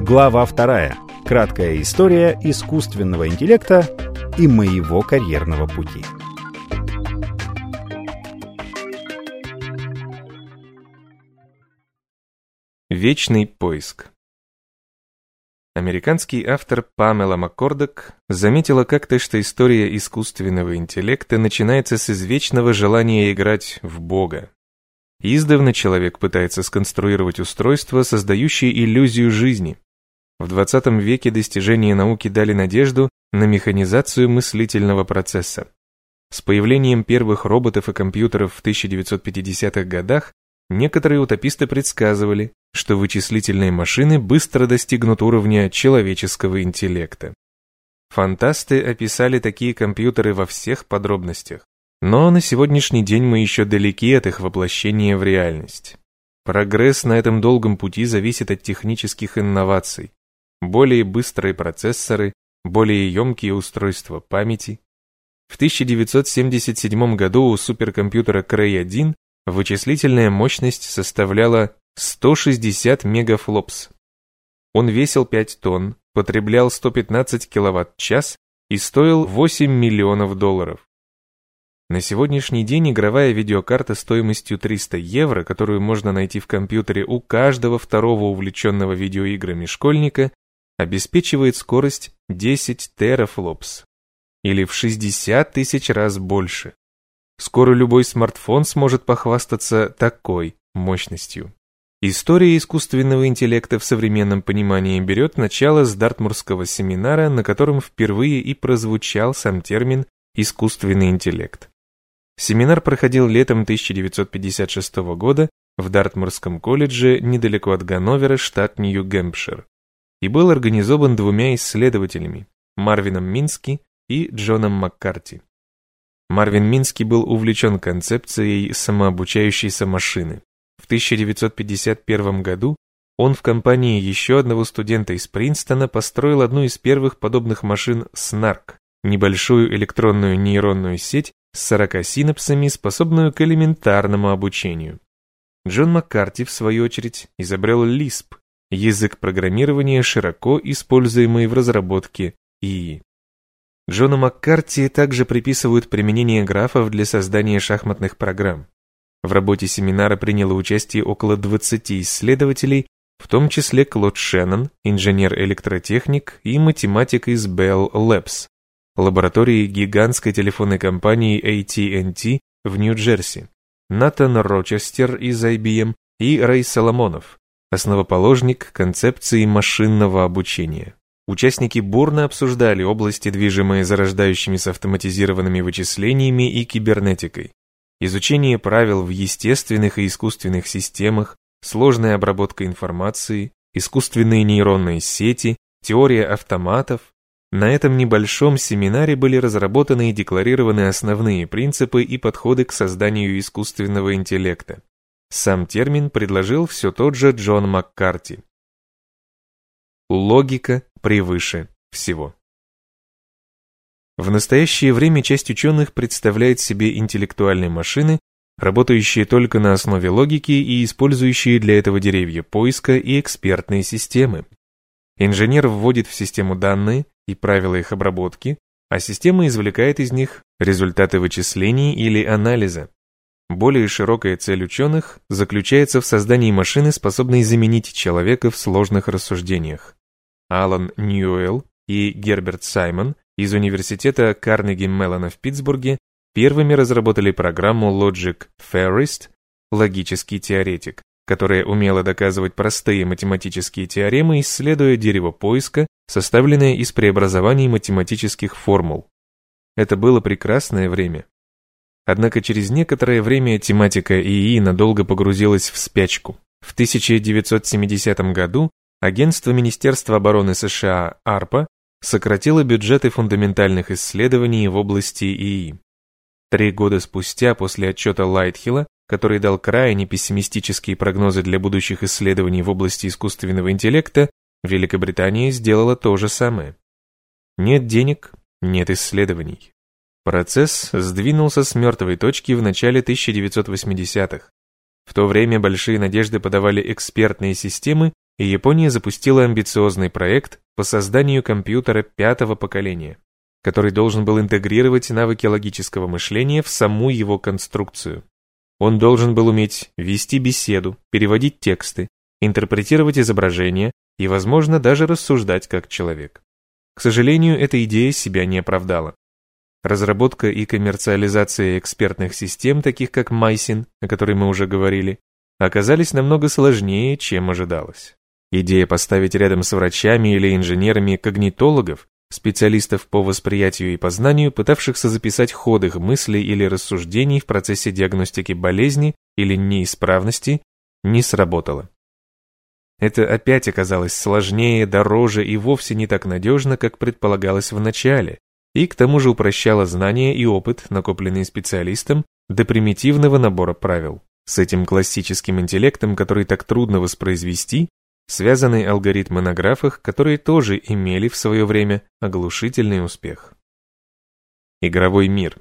Глава вторая. Краткая история искусственного интеллекта и моего карьерного пути. Вечный поиск Американский автор Памела Маккордок заметила как-то, что история искусственного интеллекта начинается с извечного желания играть в Бога. Издавна человек пытается сконструировать устройство, создающее иллюзию жизни, в 20 веке достижения науки дали надежду на механизацию мыслительного процесса. С появлением первых роботов и компьютеров в 1950-х годах некоторые утописты предсказывали, что вычислительные машины быстро достигнут уровня человеческого интеллекта. Фантасты описали такие компьютеры во всех подробностях, но на сегодняшний день мы еще далеки от их воплощения в реальность. Прогресс на этом долгом пути зависит от технических инноваций, более быстрые процессоры, более емкие устройства памяти. В 1977 году у суперкомпьютера Cray-1 вычислительная мощность составляла 160 мегафлопс. Он весил 5 тонн, потреблял 115 киловатт-час и стоил 8 миллионов долларов. На сегодняшний день игровая видеокарта стоимостью 300 евро, которую можно найти в компьютере у каждого второго увлеченного видеоиграми школьника, обеспечивает скорость 10 терафлопс, или в 60 тысяч раз больше. Скоро любой смартфон сможет похвастаться такой мощностью. История искусственного интеллекта в современном понимании берет начало с Дартмурского семинара, на котором впервые и прозвучал сам термин «искусственный интеллект». Семинар проходил летом 1956 года в Дартмурском колледже недалеко от Ганновера, штат Нью-Гэмпшир и был организован двумя исследователями – Марвином Мински и Джоном Маккарти. Марвин Мински был увлечен концепцией самообучающейся машины. В 1951 году он в компании еще одного студента из Принстона построил одну из первых подобных машин SNARK, небольшую электронную нейронную сеть с 40 синапсами, способную к элементарному обучению. Джон Маккарти, в свою очередь, изобрел LISP, язык программирования, широко используемый в разработке ИИ. Джону Маккарти также приписывают применение графов для создания шахматных программ. В работе семинара приняло участие около 20 исследователей, в том числе Клод Шеннон, инженер-электротехник и математик из Bell Labs, лаборатории гигантской телефонной компании AT&T в Нью-Джерси, Натан Рочестер из IBM и Рэй Соломонов, основоположник концепции машинного обучения. Участники бурно обсуждали области, движимые зарождающимися автоматизированными вычислениями и кибернетикой. Изучение правил в естественных и искусственных системах, сложная обработка информации, искусственные нейронные сети, теория автоматов. На этом небольшом семинаре были разработаны и декларированы основные принципы и подходы к созданию искусственного интеллекта. Сам термин предложил все тот же Джон Маккарти. Логика превыше всего. В настоящее время часть ученых представляет себе интеллектуальные машины, работающие только на основе логики и использующие для этого деревья поиска и экспертные системы. Инженер вводит в систему данные и правила их обработки, а система извлекает из них результаты вычислений или анализа. Более широкая цель ученых заключается в создании машины, способной заменить человека в сложных рассуждениях. Алан Ньюэлл и Герберт Саймон из университета Карнеги Меллона в Питтсбурге первыми разработали программу Logic Theorist логический теоретик, которая умела доказывать простые математические теоремы, исследуя дерево поиска, составленное из преобразований математических формул. Это было прекрасное время, Однако через некоторое время тематика ИИ надолго погрузилась в спячку. В 1970 году агентство Министерства обороны США ARPA сократило бюджеты фундаментальных исследований в области ИИ. Три года спустя после отчета Лайтхилла, который дал крайне пессимистические прогнозы для будущих исследований в области искусственного интеллекта, Великобритания сделала то же самое. Нет денег, нет исследований. Процесс сдвинулся с мертвой точки в начале 1980-х. В то время большие надежды подавали экспертные системы, и Япония запустила амбициозный проект по созданию компьютера пятого поколения, который должен был интегрировать навыки логического мышления в саму его конструкцию. Он должен был уметь вести беседу, переводить тексты, интерпретировать изображения и, возможно, даже рассуждать как человек. К сожалению, эта идея себя не оправдала. Разработка и коммерциализация экспертных систем, таких как Майсин, о которой мы уже говорили, оказались намного сложнее, чем ожидалось. Идея поставить рядом с врачами или инженерами когнитологов, специалистов по восприятию и познанию, пытавшихся записать ход их мыслей или рассуждений в процессе диагностики болезни или неисправности, не сработала. Это опять оказалось сложнее, дороже и вовсе не так надежно, как предполагалось в начале, и к тому же упрощало знания и опыт, накопленные специалистом, до примитивного набора правил. С этим классическим интеллектом, который так трудно воспроизвести, связаны алгоритмы на графах, которые тоже имели в свое время оглушительный успех. Игровой мир.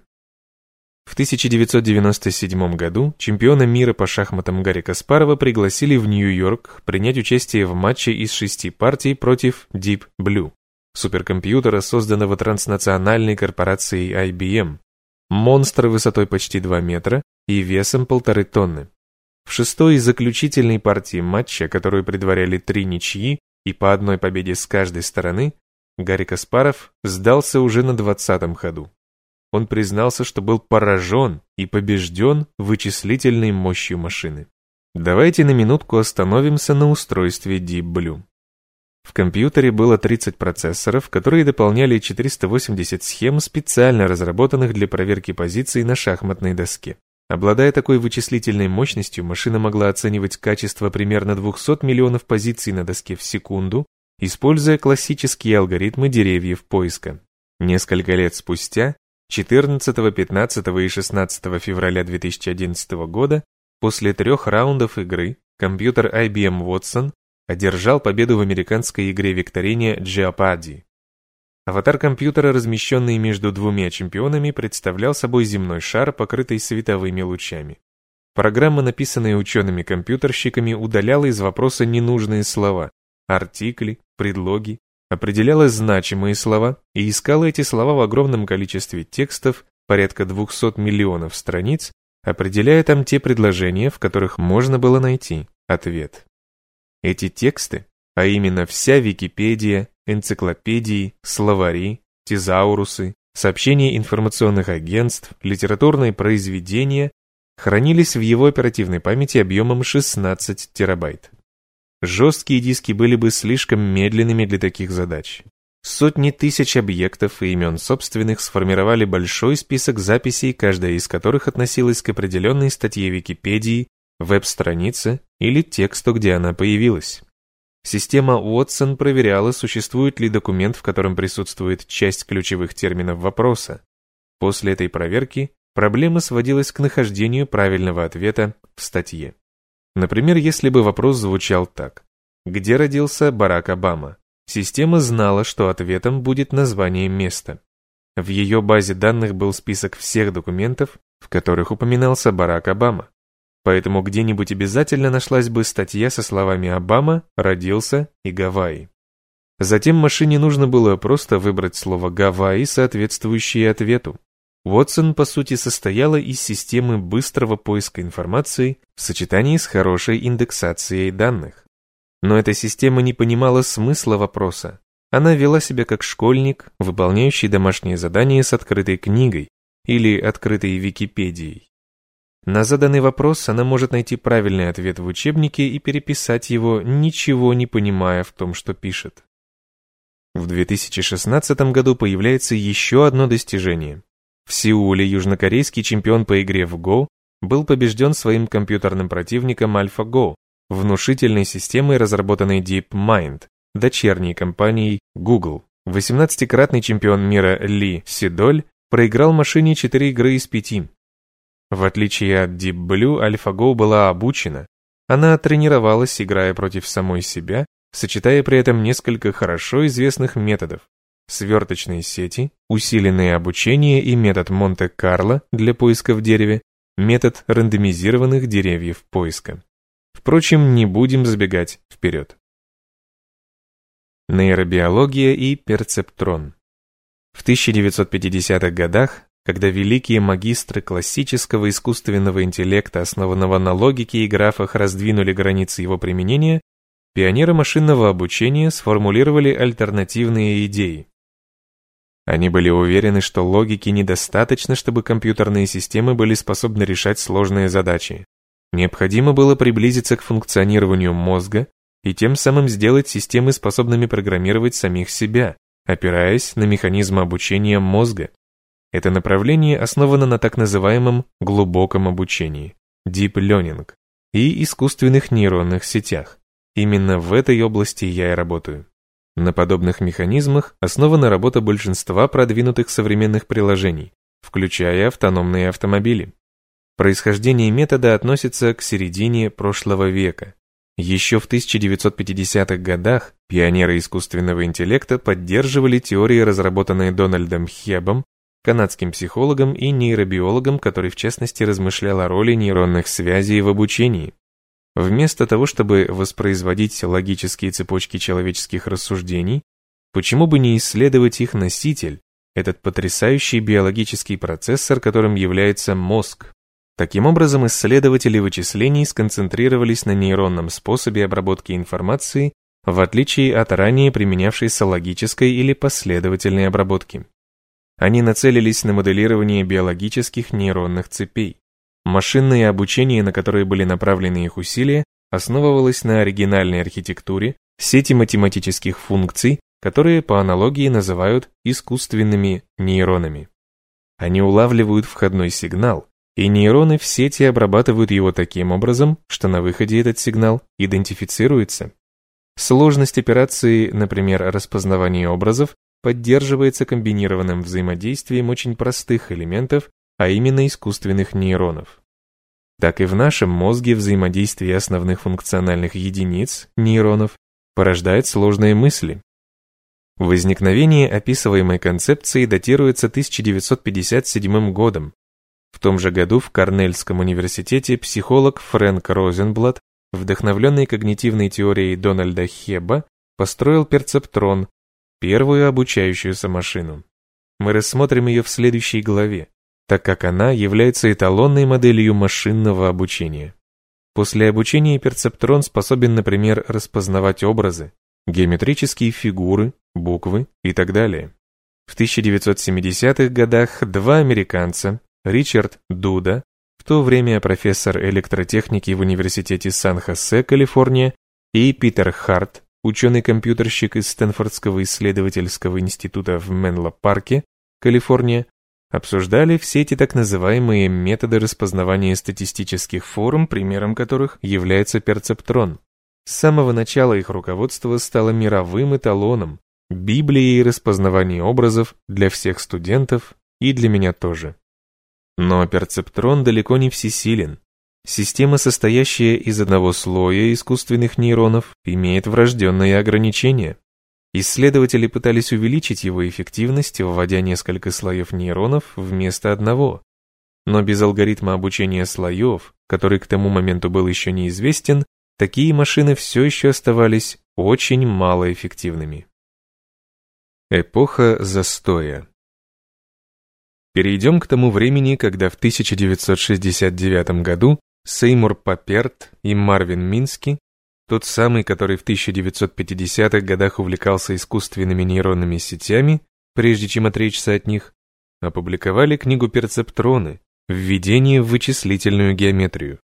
В 1997 году чемпиона мира по шахматам Гарри Каспарова пригласили в Нью-Йорк принять участие в матче из шести партий против Deep Blue суперкомпьютера, созданного транснациональной корпорацией IBM. Монстр высотой почти 2 метра и весом полторы тонны. В шестой и заключительной партии матча, которую предваряли три ничьи и по одной победе с каждой стороны, Гарри Каспаров сдался уже на двадцатом ходу. Он признался, что был поражен и побежден вычислительной мощью машины. Давайте на минутку остановимся на устройстве Deep Blue. В компьютере было 30 процессоров, которые дополняли 480 схем, специально разработанных для проверки позиций на шахматной доске. Обладая такой вычислительной мощностью, машина могла оценивать качество примерно 200 миллионов позиций на доске в секунду, используя классические алгоритмы деревьев поиска. Несколько лет спустя, 14, 15 и 16 февраля 2011 года, после трех раундов игры, компьютер IBM Watson одержал победу в американской игре-викторине Jeopardy. Аватар компьютера, размещенный между двумя чемпионами, представлял собой земной шар, покрытый световыми лучами. Программа, написанная учеными-компьютерщиками, удаляла из вопроса ненужные слова, артикли, предлоги, определяла значимые слова и искала эти слова в огромном количестве текстов, порядка 200 миллионов страниц, определяя там те предложения, в которых можно было найти ответ. Эти тексты, а именно вся Википедия, энциклопедии, словари, тезаурусы, сообщения информационных агентств, литературные произведения, хранились в его оперативной памяти объемом 16 терабайт. Жесткие диски были бы слишком медленными для таких задач. Сотни тысяч объектов и имен собственных сформировали большой список записей, каждая из которых относилась к определенной статье Википедии веб-странице или тексту, где она появилась. Система Watson проверяла, существует ли документ, в котором присутствует часть ключевых терминов вопроса. После этой проверки проблема сводилась к нахождению правильного ответа в статье. Например, если бы вопрос звучал так. Где родился Барак Обама? Система знала, что ответом будет название места. В ее базе данных был список всех документов, в которых упоминался Барак Обама поэтому где-нибудь обязательно нашлась бы статья со словами «Обама», «Родился» и «Гавайи». Затем машине нужно было просто выбрать слово «Гавайи», соответствующее ответу. Watson, по сути, состояла из системы быстрого поиска информации в сочетании с хорошей индексацией данных. Но эта система не понимала смысла вопроса. Она вела себя как школьник, выполняющий домашнее задание с открытой книгой или открытой Википедией. На заданный вопрос она может найти правильный ответ в учебнике и переписать его, ничего не понимая в том, что пишет. В 2016 году появляется еще одно достижение. В Сеуле южнокорейский чемпион по игре в Go был побежден своим компьютерным противником AlphaGo, внушительной системой, разработанной DeepMind, дочерней компанией Google. 18-кратный чемпион мира Ли Сидоль проиграл машине 4 игры из 5, в отличие от Deep Blue, AlphaGo была обучена. Она тренировалась, играя против самой себя, сочетая при этом несколько хорошо известных методов. сверточные сети, усиленное обучение и метод Монте-Карло для поиска в дереве, метод рандомизированных деревьев поиска. Впрочем, не будем забегать вперед. Нейробиология и перцептрон. В 1950-х годах, когда великие магистры классического искусственного интеллекта, основанного на логике и графах, раздвинули границы его применения, пионеры машинного обучения сформулировали альтернативные идеи. Они были уверены, что логики недостаточно, чтобы компьютерные системы были способны решать сложные задачи. Необходимо было приблизиться к функционированию мозга и тем самым сделать системы способными программировать самих себя, опираясь на механизмы обучения мозга. Это направление основано на так называемом глубоком обучении, deep learning, и искусственных нейронных сетях. Именно в этой области я и работаю. На подобных механизмах основана работа большинства продвинутых современных приложений, включая автономные автомобили. Происхождение метода относится к середине прошлого века. Еще в 1950-х годах пионеры искусственного интеллекта поддерживали теории, разработанные Дональдом Хебом, канадским психологом и нейробиологом, который в частности размышлял о роли нейронных связей в обучении. Вместо того, чтобы воспроизводить логические цепочки человеческих рассуждений, почему бы не исследовать их носитель, этот потрясающий биологический процессор, которым является мозг? Таким образом, исследователи вычислений сконцентрировались на нейронном способе обработки информации, в отличие от ранее применявшейся логической или последовательной обработки. Они нацелились на моделирование биологических нейронных цепей. Машинное обучение, на которое были направлены их усилия, основывалось на оригинальной архитектуре, сети математических функций, которые по аналогии называют искусственными нейронами. Они улавливают входной сигнал, и нейроны в сети обрабатывают его таким образом, что на выходе этот сигнал идентифицируется. Сложность операции, например, распознавания образов, поддерживается комбинированным взаимодействием очень простых элементов а именно искусственных нейронов. Так и в нашем мозге взаимодействие основных функциональных единиц, нейронов, порождает сложные мысли. Возникновение описываемой концепции датируется 1957 годом. В том же году в Корнельском университете психолог Фрэнк Розенблат, вдохновленный когнитивной теорией Дональда Хебба, построил перцептрон, первую обучающуюся машину. Мы рассмотрим ее в следующей главе так как она является эталонной моделью машинного обучения. После обучения перцептрон способен, например, распознавать образы, геометрические фигуры, буквы и так далее. В 1970-х годах два американца, Ричард Дуда, в то время профессор электротехники в Университете Сан-Хосе, Калифорния, и Питер Харт, ученый-компьютерщик из Стэнфордского исследовательского института в Менло-парке, Калифорния, обсуждали все эти так называемые методы распознавания статистических форм, примером которых является перцептрон. С самого начала их руководство стало мировым эталоном, библией распознавания образов для всех студентов и для меня тоже. Но перцептрон далеко не всесилен. Система, состоящая из одного слоя искусственных нейронов, имеет врожденные ограничения. Исследователи пытались увеличить его эффективность, вводя несколько слоев нейронов вместо одного. Но без алгоритма обучения слоев, который к тому моменту был еще неизвестен, такие машины все еще оставались очень малоэффективными. Эпоха застоя Перейдем к тому времени, когда в 1969 году Сеймур Паперт и Марвин Мински тот самый, который в 1950-х годах увлекался искусственными нейронными сетями, прежде чем отречься от них, опубликовали книгу «Перцептроны. Введение в вычислительную геометрию».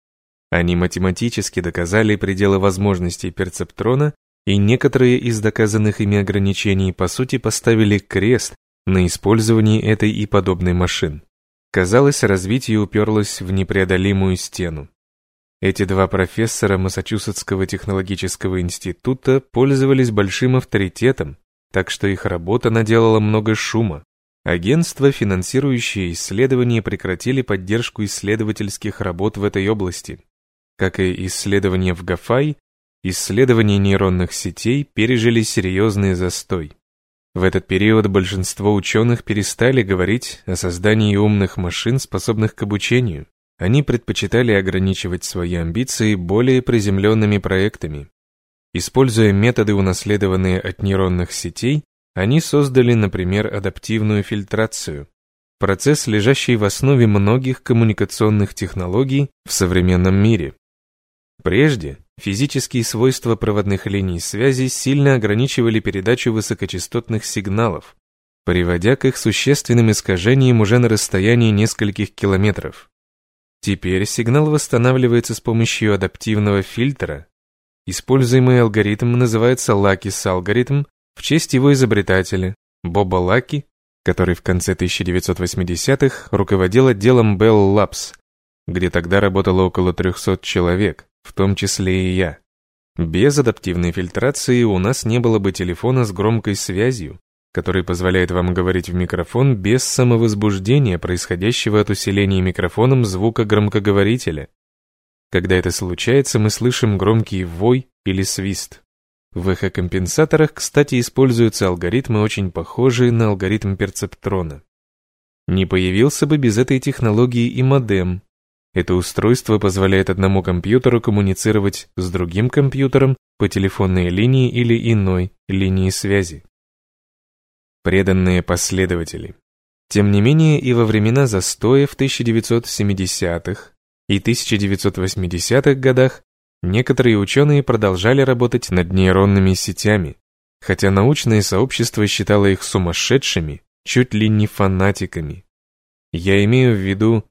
Они математически доказали пределы возможностей перцептрона, и некоторые из доказанных ими ограничений по сути поставили крест на использовании этой и подобной машин. Казалось, развитие уперлось в непреодолимую стену. Эти два профессора Массачусетского технологического института пользовались большим авторитетом, так что их работа наделала много шума. Агентства, финансирующие исследования, прекратили поддержку исследовательских работ в этой области. Как и исследования в Гафай, исследования нейронных сетей пережили серьезный застой. В этот период большинство ученых перестали говорить о создании умных машин, способных к обучению. Они предпочитали ограничивать свои амбиции более приземленными проектами. Используя методы, унаследованные от нейронных сетей, они создали, например, адаптивную фильтрацию, процесс, лежащий в основе многих коммуникационных технологий в современном мире. Прежде физические свойства проводных линий связи сильно ограничивали передачу высокочастотных сигналов, приводя к их существенным искажениям уже на расстоянии нескольких километров. Теперь сигнал восстанавливается с помощью адаптивного фильтра. Используемый алгоритм называется Лакис алгоритм в честь его изобретателя, Боба Лаки, который в конце 1980-х руководил отделом Bell Labs, где тогда работало около 300 человек, в том числе и я. Без адаптивной фильтрации у нас не было бы телефона с громкой связью, который позволяет вам говорить в микрофон без самовозбуждения, происходящего от усиления микрофоном звука громкоговорителя. Когда это случается, мы слышим громкий вой или свист. В эхокомпенсаторах, кстати, используются алгоритмы, очень похожие на алгоритм перцептрона. Не появился бы без этой технологии и модем. Это устройство позволяет одному компьютеру коммуницировать с другим компьютером по телефонной линии или иной линии связи преданные последователи. Тем не менее, и во времена застоя в 1970-х и 1980-х годах некоторые ученые продолжали работать над нейронными сетями, хотя научное сообщество считало их сумасшедшими, чуть ли не фанатиками. Я имею в виду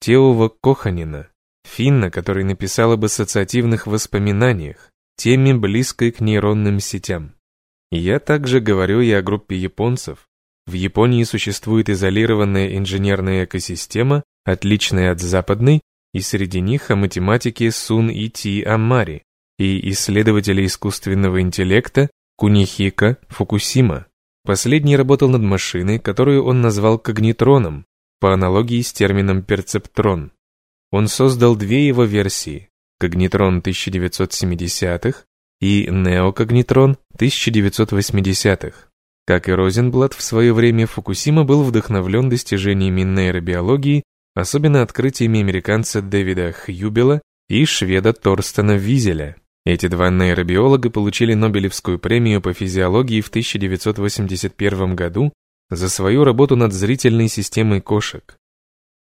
Теова Коханина, финна, который написал об ассоциативных воспоминаниях, теме близкой к нейронным сетям. Я также говорю и о группе японцев. В Японии существует изолированная инженерная экосистема, отличная от западной, и среди них о математике Сун Ити Амари и исследователя искусственного интеллекта Кунихика Фукусима. Последний работал над машиной, которую он назвал когнитроном, по аналогии с термином перцептрон. Он создал две его версии – когнитрон 1970-х и неокогнитрон 1980-х. Как и Розенблат, в свое время Фукусима был вдохновлен достижениями нейробиологии, особенно открытиями американца Дэвида Хьюбела и шведа Торстена Визеля. Эти два нейробиолога получили Нобелевскую премию по физиологии в 1981 году за свою работу над зрительной системой кошек.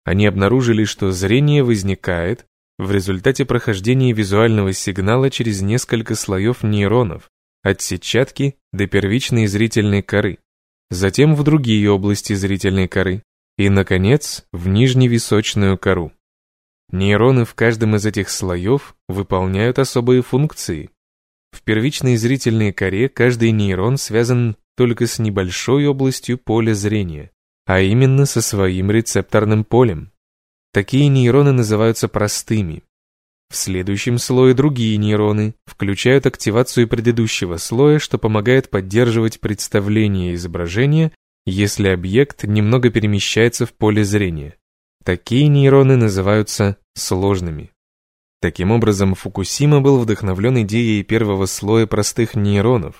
Они обнаружили, что зрение возникает, в результате прохождения визуального сигнала через несколько слоев нейронов, от сетчатки до первичной зрительной коры, затем в другие области зрительной коры и, наконец, в нижневисочную кору. Нейроны в каждом из этих слоев выполняют особые функции. В первичной зрительной коре каждый нейрон связан только с небольшой областью поля зрения, а именно со своим рецепторным полем. Такие нейроны называются простыми. В следующем слое другие нейроны включают активацию предыдущего слоя, что помогает поддерживать представление изображения, если объект немного перемещается в поле зрения. Такие нейроны называются сложными. Таким образом, Фукусима был вдохновлен идеей первого слоя простых нейронов,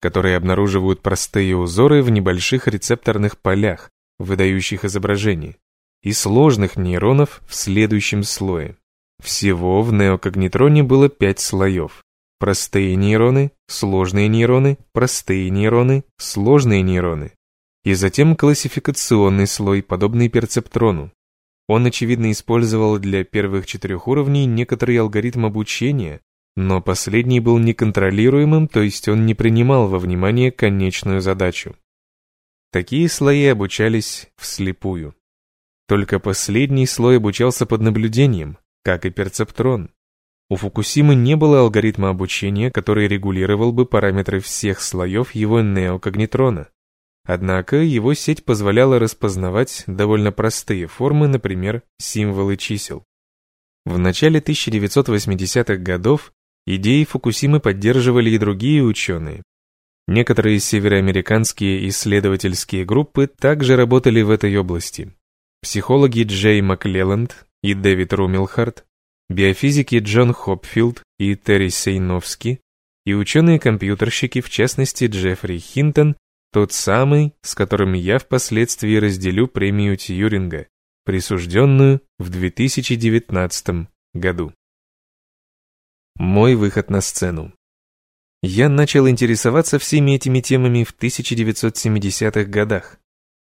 которые обнаруживают простые узоры в небольших рецепторных полях, выдающих изображение и сложных нейронов в следующем слое. Всего в неокогнитроне было пять слоев. Простые нейроны, сложные нейроны, простые нейроны, сложные нейроны. И затем классификационный слой, подобный перцептрону. Он, очевидно, использовал для первых четырех уровней некоторый алгоритм обучения, но последний был неконтролируемым, то есть он не принимал во внимание конечную задачу. Такие слои обучались вслепую. Только последний слой обучался под наблюдением, как и перцептрон. У Фукусимы не было алгоритма обучения, который регулировал бы параметры всех слоев его неокогнитрона. Однако его сеть позволяла распознавать довольно простые формы, например, символы чисел. В начале 1980-х годов идеи Фукусимы поддерживали и другие ученые. Некоторые североамериканские исследовательские группы также работали в этой области психологи Джей Маклелланд и Дэвид Румилхарт, биофизики Джон Хопфилд и Терри Сейновски и ученые-компьютерщики, в частности Джеффри Хинтон Тот самый, с которым я впоследствии разделю премию Тьюринга, присужденную в 2019 году. Мой выход на сцену. Я начал интересоваться всеми этими темами в 1970-х годах.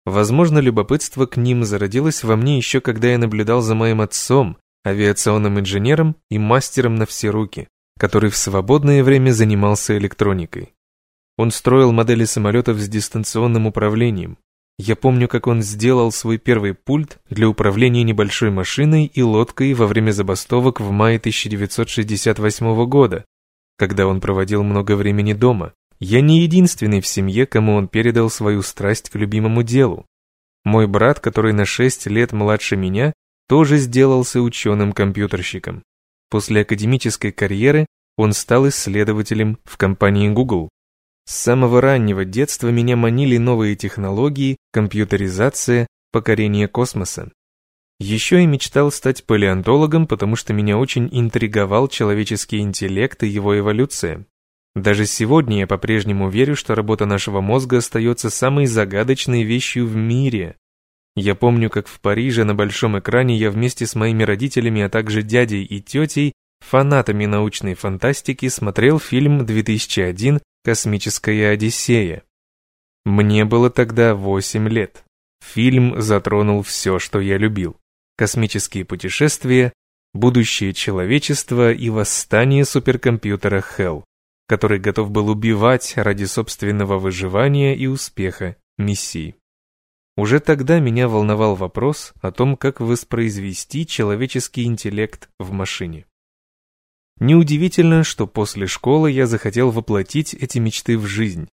Возможно, любопытство к ним зародилось во мне еще когда я наблюдал за моим отцом, авиационным инженером и мастером на все руки, который в свободное время занимался электроникой. Он строил модели самолетов с дистанционным управлением. Я помню, как он сделал свой первый пульт для управления небольшой машиной и лодкой во время забастовок в мае 1968 года, когда он проводил много времени дома. Я не единственный в семье, кому он передал свою страсть к любимому делу. Мой брат, который на 6 лет младше меня, тоже сделался ученым-компьютерщиком. После академической карьеры он стал исследователем в компании Google. С самого раннего детства меня манили новые технологии, компьютеризация, покорение космоса. Еще я мечтал стать палеонтологом, потому что меня очень интриговал человеческий интеллект и его эволюция. Даже сегодня я по-прежнему верю, что работа нашего мозга остается самой загадочной вещью в мире. Я помню, как в Париже на большом экране я вместе с моими родителями, а также дядей и тетей, фанатами научной фантастики, смотрел фильм 2001 Космическая Одиссея. Мне было тогда 8 лет. Фильм затронул все, что я любил. Космические путешествия, будущее человечества и восстание суперкомпьютера Hell, который готов был убивать ради собственного выживания и успеха миссии. Уже тогда меня волновал вопрос о том, как воспроизвести человеческий интеллект в машине. Неудивительно, что после школы я захотел воплотить эти мечты в жизнь.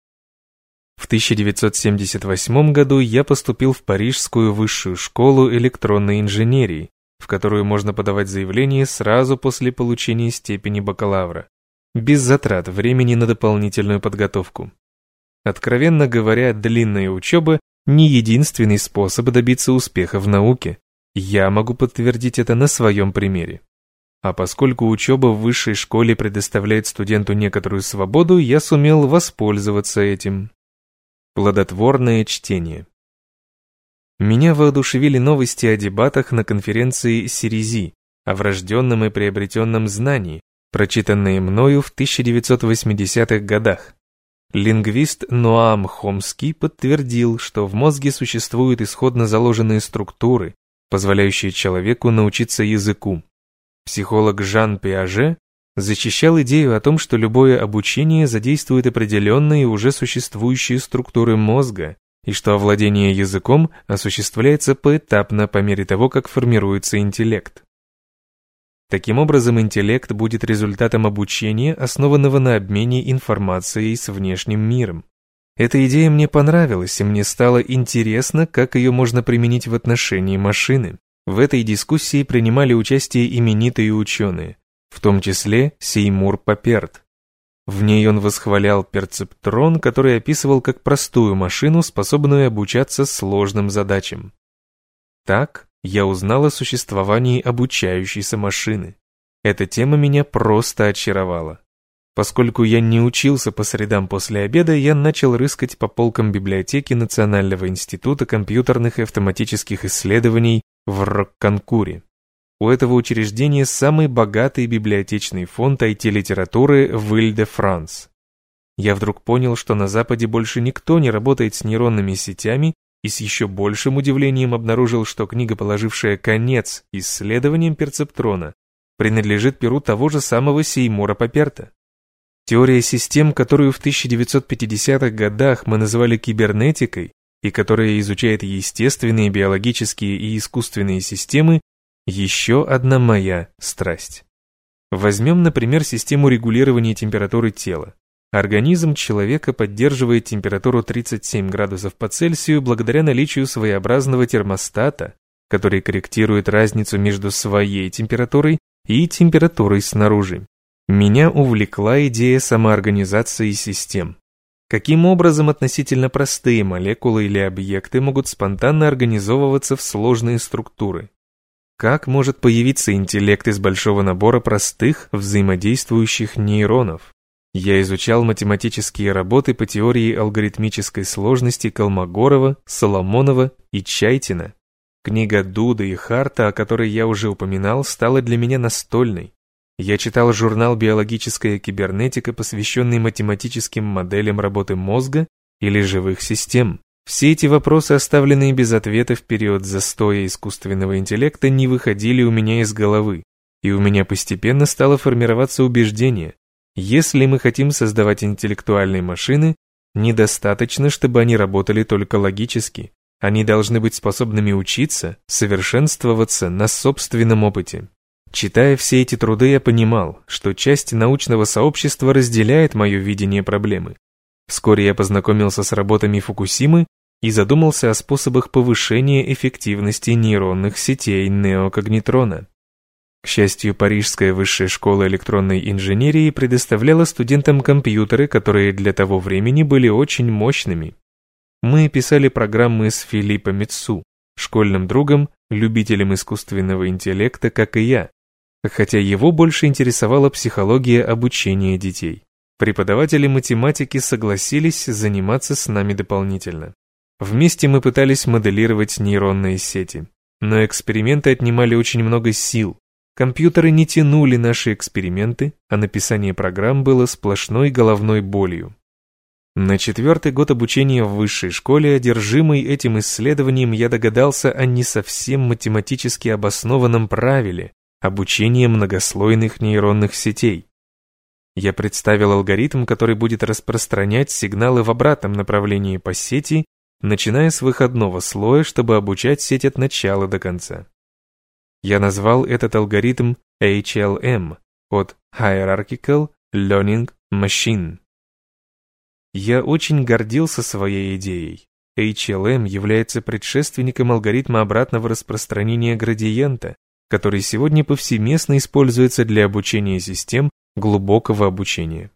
В 1978 году я поступил в Парижскую высшую школу электронной инженерии, в которую можно подавать заявление сразу после получения степени бакалавра, без затрат времени на дополнительную подготовку. Откровенно говоря, длинная учеба не единственный способ добиться успеха в науке. Я могу подтвердить это на своем примере. А поскольку учеба в высшей школе предоставляет студенту некоторую свободу, я сумел воспользоваться этим. Плодотворное чтение. Меня воодушевили новости о дебатах на конференции Сирези, о врожденном и приобретенном знании, прочитанные мною в 1980-х годах. Лингвист Ноам Хомский подтвердил, что в мозге существуют исходно заложенные структуры, позволяющие человеку научиться языку. Психолог Жан Пиаже защищал идею о том, что любое обучение задействует определенные уже существующие структуры мозга, и что овладение языком осуществляется поэтапно по мере того, как формируется интеллект. Таким образом, интеллект будет результатом обучения, основанного на обмене информацией с внешним миром. Эта идея мне понравилась, и мне стало интересно, как ее можно применить в отношении машины. В этой дискуссии принимали участие именитые ученые, в том числе Сеймур Паперт. В ней он восхвалял перцептрон, который описывал как простую машину, способную обучаться сложным задачам. Так я узнал о существовании обучающейся машины. Эта тема меня просто очаровала. Поскольку я не учился по средам после обеда, я начал рыскать по полкам библиотеки Национального института компьютерных и автоматических исследований в Рокканкуре. У этого учреждения самый богатый библиотечный фонд IT-литературы в Иль-де-Франс. Я вдруг понял, что на Западе больше никто не работает с нейронными сетями и с еще большим удивлением обнаружил, что книга, положившая конец исследованиям перцептрона, принадлежит перу того же самого Сеймура Паперта. Теория систем, которую в 1950-х годах мы называли кибернетикой, и которая изучает естественные, биологические и искусственные системы, еще одна моя страсть. Возьмем, например, систему регулирования температуры тела. Организм человека поддерживает температуру 37 градусов по Цельсию благодаря наличию своеобразного термостата, который корректирует разницу между своей температурой и температурой снаружи. Меня увлекла идея самоорганизации систем. Каким образом относительно простые молекулы или объекты могут спонтанно организовываться в сложные структуры? Как может появиться интеллект из большого набора простых взаимодействующих нейронов? Я изучал математические работы по теории алгоритмической сложности Колмогорова, Соломонова и Чайтина. Книга Дуда и Харта, о которой я уже упоминал, стала для меня настольной. Я читал журнал «Биологическая кибернетика», посвященный математическим моделям работы мозга или живых систем. Все эти вопросы, оставленные без ответа в период застоя искусственного интеллекта, не выходили у меня из головы, и у меня постепенно стало формироваться убеждение, если мы хотим создавать интеллектуальные машины, недостаточно, чтобы они работали только логически. Они должны быть способными учиться, совершенствоваться на собственном опыте. Читая все эти труды, я понимал, что часть научного сообщества разделяет мое видение проблемы. Вскоре я познакомился с работами Фукусимы и задумался о способах повышения эффективности нейронных сетей неокогнитрона. К счастью, Парижская высшая школа электронной инженерии предоставляла студентам компьютеры, которые для того времени были очень мощными. Мы писали программы с Филиппо Митсу, школьным другом, любителем искусственного интеллекта, как и я, хотя его больше интересовала психология обучения детей. Преподаватели математики согласились заниматься с нами дополнительно. Вместе мы пытались моделировать нейронные сети, но эксперименты отнимали очень много сил, Компьютеры не тянули наши эксперименты, а написание программ было сплошной головной болью. На четвертый год обучения в высшей школе, одержимый этим исследованием, я догадался о не совсем математически обоснованном правиле обучения многослойных нейронных сетей. Я представил алгоритм, который будет распространять сигналы в обратном направлении по сети, начиная с выходного слоя, чтобы обучать сеть от начала до конца. Я назвал этот алгоритм HLM от Hierarchical Learning Machine. Я очень гордился своей идеей. HLM является предшественником алгоритма обратного распространения градиента, который сегодня повсеместно используется для обучения систем глубокого обучения.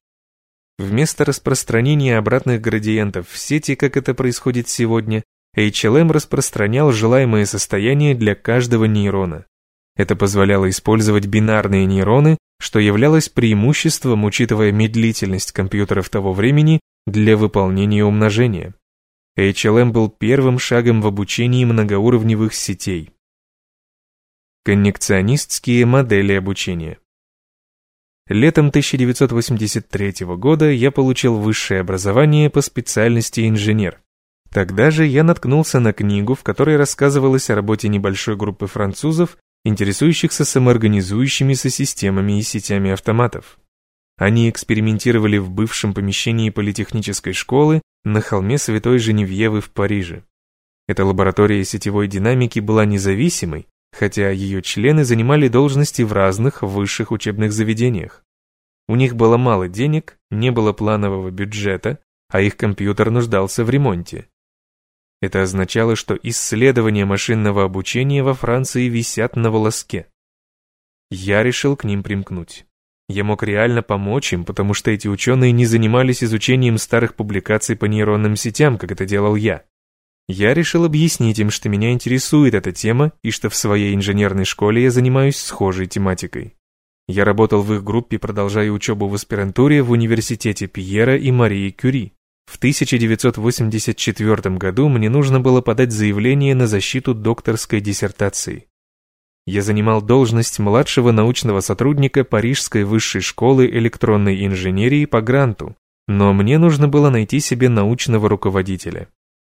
Вместо распространения обратных градиентов в сети, как это происходит сегодня, HLM распространял желаемое состояние для каждого нейрона. Это позволяло использовать бинарные нейроны, что являлось преимуществом, учитывая медлительность компьютеров того времени для выполнения умножения. HLM был первым шагом в обучении многоуровневых сетей. Коннекционистские модели обучения Летом 1983 года я получил высшее образование по специальности инженер. Тогда же я наткнулся на книгу, в которой рассказывалось о работе небольшой группы французов, интересующихся самоорганизующимися системами и сетями автоматов. Они экспериментировали в бывшем помещении политехнической школы на холме Святой Женевьевы в Париже. Эта лаборатория сетевой динамики была независимой, хотя ее члены занимали должности в разных высших учебных заведениях. У них было мало денег, не было планового бюджета, а их компьютер нуждался в ремонте. Это означало, что исследования машинного обучения во Франции висят на волоске. Я решил к ним примкнуть. Я мог реально помочь им, потому что эти ученые не занимались изучением старых публикаций по нейронным сетям, как это делал я. Я решил объяснить им, что меня интересует эта тема и что в своей инженерной школе я занимаюсь схожей тематикой. Я работал в их группе, продолжая учебу в аспирантуре в университете Пьера и Марии Кюри. В 1984 году мне нужно было подать заявление на защиту докторской диссертации. Я занимал должность младшего научного сотрудника Парижской высшей школы электронной инженерии по гранту, но мне нужно было найти себе научного руководителя.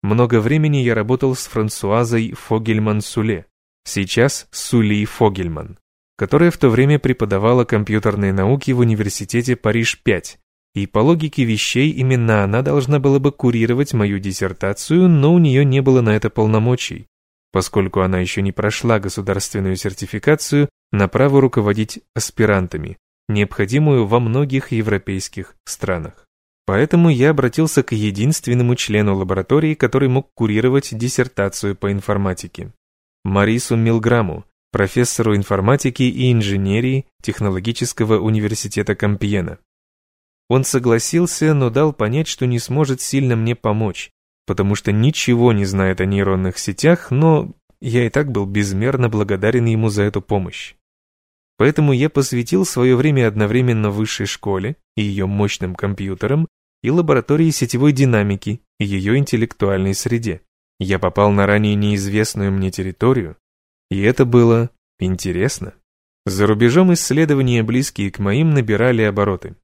Много времени я работал с Франсуазой Фогельман-Суле, сейчас Сули Фогельман, которая в то время преподавала компьютерные науки в университете Париж-5 и по логике вещей именно она должна была бы курировать мою диссертацию, но у нее не было на это полномочий, поскольку она еще не прошла государственную сертификацию на право руководить аспирантами, необходимую во многих европейских странах. Поэтому я обратился к единственному члену лаборатории, который мог курировать диссертацию по информатике. Марису Милграму, профессору информатики и инженерии Технологического университета Кампьена. Он согласился, но дал понять, что не сможет сильно мне помочь, потому что ничего не знает о нейронных сетях, но я и так был безмерно благодарен ему за эту помощь. Поэтому я посвятил свое время одновременно высшей школе и ее мощным компьютерам и лаборатории сетевой динамики и ее интеллектуальной среде. Я попал на ранее неизвестную мне территорию, и это было интересно. За рубежом исследования, близкие к моим, набирали обороты.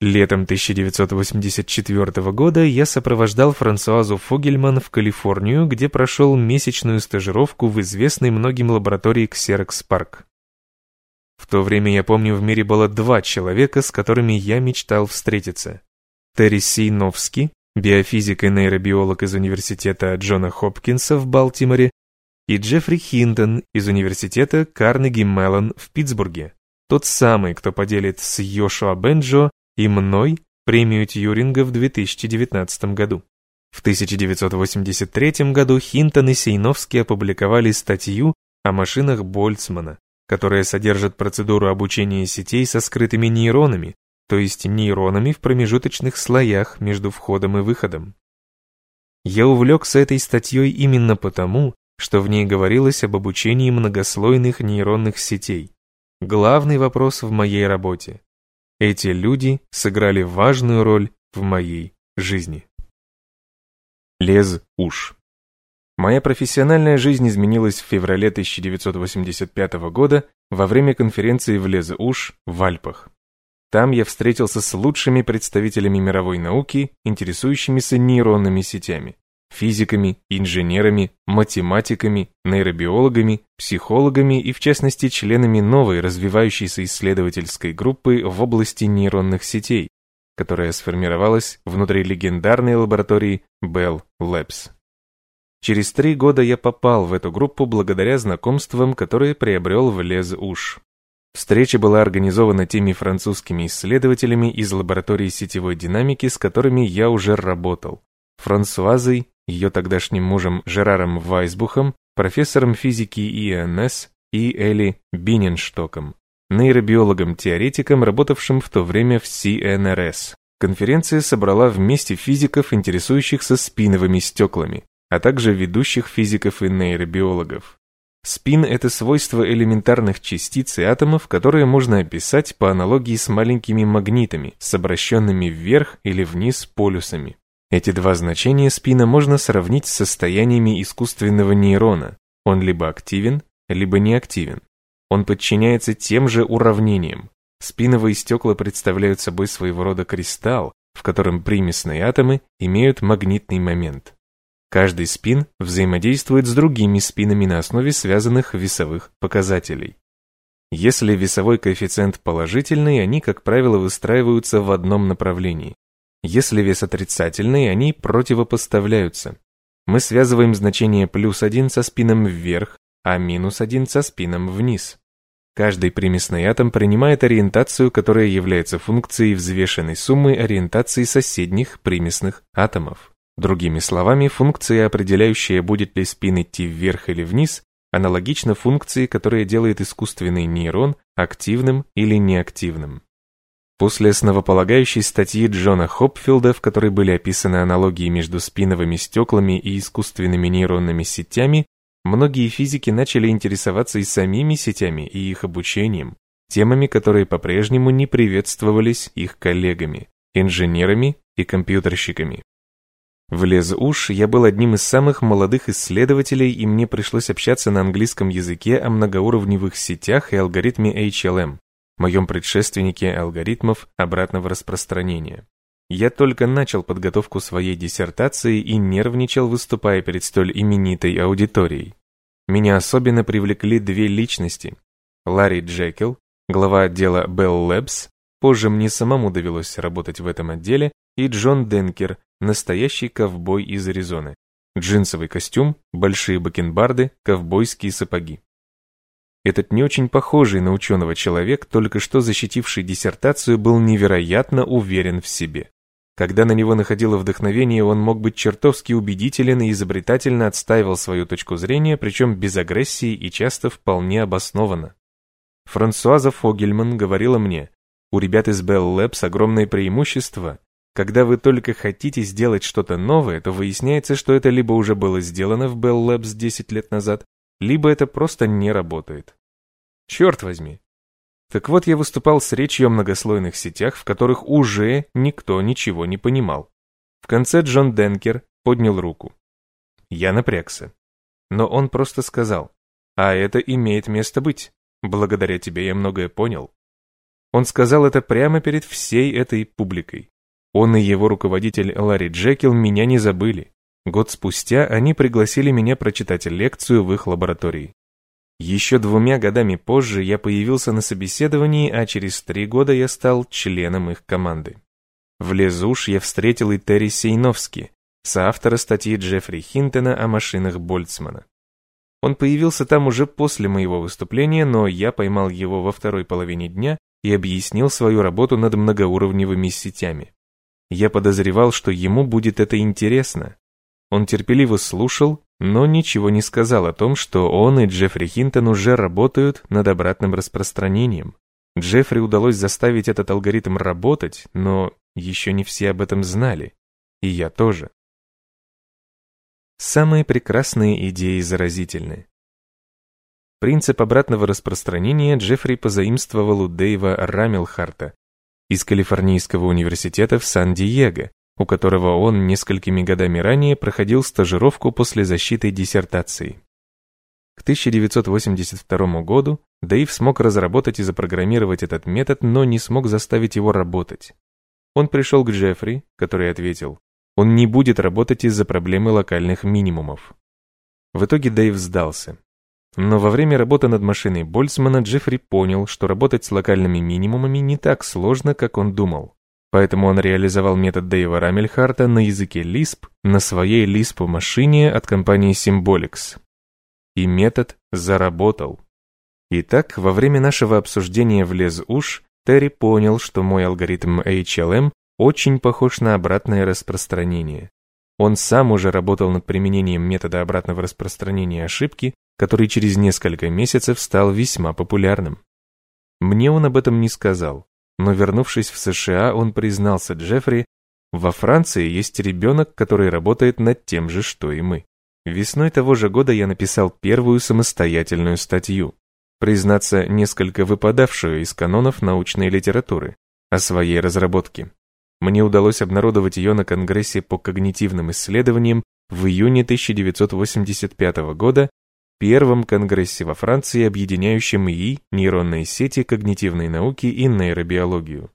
Летом 1984 года я сопровождал Франсуазу Фогельман в Калифорнию, где прошел месячную стажировку в известной многим лаборатории Xerox Park. В то время, я помню, в мире было два человека, с которыми я мечтал встретиться. Терри Сейновский, биофизик и нейробиолог из университета Джона Хопкинса в Балтиморе, и Джеффри Хинтон из университета Карнеги Меллон в Питтсбурге. Тот самый, кто поделит с Йошуа Бенджо и мной премию Тьюринга в 2019 году. В 1983 году Хинтон и Сейновский опубликовали статью о машинах Больцмана, которая содержит процедуру обучения сетей со скрытыми нейронами, то есть нейронами в промежуточных слоях между входом и выходом. Я увлекся этой статьей именно потому, что в ней говорилось об обучении многослойных нейронных сетей. Главный вопрос в моей работе. Эти люди сыграли важную роль в моей жизни. Лез уж. Моя профессиональная жизнь изменилась в феврале 1985 года во время конференции в Лез-Уш в Альпах. Там я встретился с лучшими представителями мировой науки, интересующимися нейронными сетями физиками, инженерами, математиками, нейробиологами, психологами и, в частности, членами новой развивающейся исследовательской группы в области нейронных сетей, которая сформировалась внутри легендарной лаборатории Bell Labs. Через три года я попал в эту группу благодаря знакомствам, которые приобрел в Лез-Уш. Встреча была организована теми французскими исследователями из лаборатории сетевой динамики, с которыми я уже работал. Франсуазой ее тогдашним мужем Жераром Вайсбухом, профессором физики ИНС и Элли Биненштоком, нейробиологом-теоретиком, работавшим в то время в СНРС. Конференция собрала вместе физиков, интересующихся спиновыми стеклами, а также ведущих физиков и нейробиологов. Спин – это свойство элементарных частиц и атомов, которые можно описать по аналогии с маленькими магнитами, с обращенными вверх или вниз полюсами. Эти два значения спина можно сравнить с состояниями искусственного нейрона. Он либо активен, либо неактивен. Он подчиняется тем же уравнениям. Спиновые стекла представляют собой своего рода кристалл, в котором примесные атомы имеют магнитный момент. Каждый спин взаимодействует с другими спинами на основе связанных весовых показателей. Если весовой коэффициент положительный, они, как правило, выстраиваются в одном направлении. Если вес отрицательный, они противопоставляются. Мы связываем значение плюс 1 со спином вверх, а минус 1 со спином вниз. Каждый примесный атом принимает ориентацию, которая является функцией взвешенной суммы ориентации соседних примесных атомов. Другими словами, функция, определяющая, будет ли спин идти вверх или вниз, аналогична функции, которая делает искусственный нейрон активным или неактивным. После основополагающей статьи Джона Хопфилда, в которой были описаны аналогии между спиновыми стеклами и искусственными нейронными сетями, многие физики начали интересоваться и самими сетями, и их обучением, темами, которые по-прежнему не приветствовались их коллегами, инженерами и компьютерщиками. В Лез-Уш я был одним из самых молодых исследователей, и мне пришлось общаться на английском языке о многоуровневых сетях и алгоритме HLM, моем предшественнике алгоритмов обратного распространения. Я только начал подготовку своей диссертации и нервничал, выступая перед столь именитой аудиторией. Меня особенно привлекли две личности. Ларри Джекил, глава отдела Bell Labs, позже мне самому довелось работать в этом отделе, и Джон Денкер, настоящий ковбой из Аризоны. Джинсовый костюм, большие бакенбарды, ковбойские сапоги. Этот не очень похожий на ученого человек, только что защитивший диссертацию, был невероятно уверен в себе. Когда на него находило вдохновение, он мог быть чертовски убедителен и изобретательно отстаивал свою точку зрения, причем без агрессии и часто вполне обоснованно. Франсуаза Фогельман говорила мне, у ребят из Bell Labs огромное преимущество. Когда вы только хотите сделать что-то новое, то выясняется, что это либо уже было сделано в Bell Labs 10 лет назад, либо это просто не работает. Черт возьми, Так вот, я выступал с речью о многослойных сетях, в которых уже никто ничего не понимал. В конце Джон Денкер поднял руку. Я напрягся. Но он просто сказал, а это имеет место быть. Благодаря тебе я многое понял. Он сказал это прямо перед всей этой публикой. Он и его руководитель Ларри Джекил меня не забыли. Год спустя они пригласили меня прочитать лекцию в их лаборатории. Еще двумя годами позже я появился на собеседовании, а через три года я стал членом их команды. В Лезуш я встретил и Терри Сейновски, соавтора статьи Джеффри Хинтона о машинах Больцмана. Он появился там уже после моего выступления, но я поймал его во второй половине дня и объяснил свою работу над многоуровневыми сетями. Я подозревал, что ему будет это интересно. Он терпеливо слушал, но ничего не сказал о том, что он и Джеффри Хинтон уже работают над обратным распространением. Джеффри удалось заставить этот алгоритм работать, но еще не все об этом знали. И я тоже. Самые прекрасные идеи заразительны. Принцип обратного распространения Джеффри позаимствовал у Дэйва Рамелхарта из Калифорнийского университета в Сан-Диего, у которого он несколькими годами ранее проходил стажировку после защиты диссертации. К 1982 году Дэйв смог разработать и запрограммировать этот метод, но не смог заставить его работать. Он пришел к Джеффри, который ответил, он не будет работать из-за проблемы локальных минимумов. В итоге Дэйв сдался. Но во время работы над машиной Больцмана Джеффри понял, что работать с локальными минимумами не так сложно, как он думал. Поэтому он реализовал метод Дэйва Рамельхарта на языке Lisp на своей Lisp-машине от компании Symbolics. И метод заработал. Итак, во время нашего обсуждения в лез уж, Терри понял, что мой алгоритм HLM очень похож на обратное распространение. Он сам уже работал над применением метода обратного распространения ошибки, который через несколько месяцев стал весьма популярным. Мне он об этом не сказал, но вернувшись в США, он признался Джеффри, во Франции есть ребенок, который работает над тем же, что и мы. Весной того же года я написал первую самостоятельную статью, признаться, несколько выпадавшую из канонов научной литературы, о своей разработке. Мне удалось обнародовать ее на Конгрессе по когнитивным исследованиям в июне 1985 года первом конгрессе во Франции, объединяющем ИИ, нейронные сети, когнитивные науки и нейробиологию.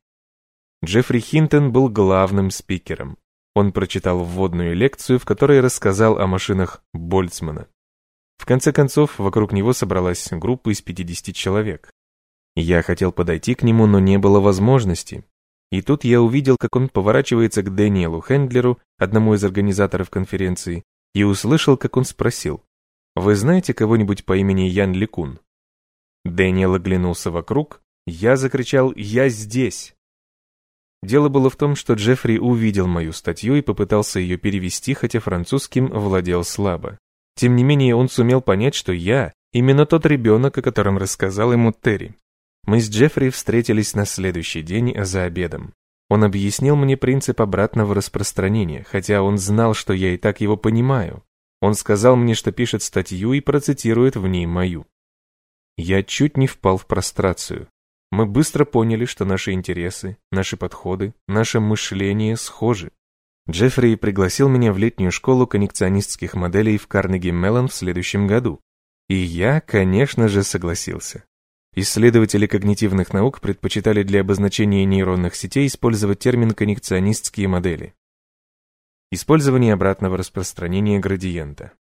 Джеффри Хинтон был главным спикером. Он прочитал вводную лекцию, в которой рассказал о машинах Больцмана. В конце концов, вокруг него собралась группа из 50 человек. Я хотел подойти к нему, но не было возможности. И тут я увидел, как он поворачивается к Дэниелу Хендлеру, одному из организаторов конференции, и услышал, как он спросил, вы знаете кого-нибудь по имени Ян Ликун? Дэниел оглянулся вокруг, я закричал «Я здесь!». Дело было в том, что Джеффри увидел мою статью и попытался ее перевести, хотя французским владел слабо. Тем не менее, он сумел понять, что я именно тот ребенок, о котором рассказал ему Терри. Мы с Джеффри встретились на следующий день за обедом. Он объяснил мне принцип обратного распространения, хотя он знал, что я и так его понимаю. Он сказал мне, что пишет статью и процитирует в ней мою. Я чуть не впал в прострацию. Мы быстро поняли, что наши интересы, наши подходы, наше мышление схожи. Джеффри пригласил меня в летнюю школу коннекционистских моделей в Карнеги Меллон в следующем году. И я, конечно же, согласился. Исследователи когнитивных наук предпочитали для обозначения нейронных сетей использовать термин коннекционистские модели. Использование обратного распространения градиента.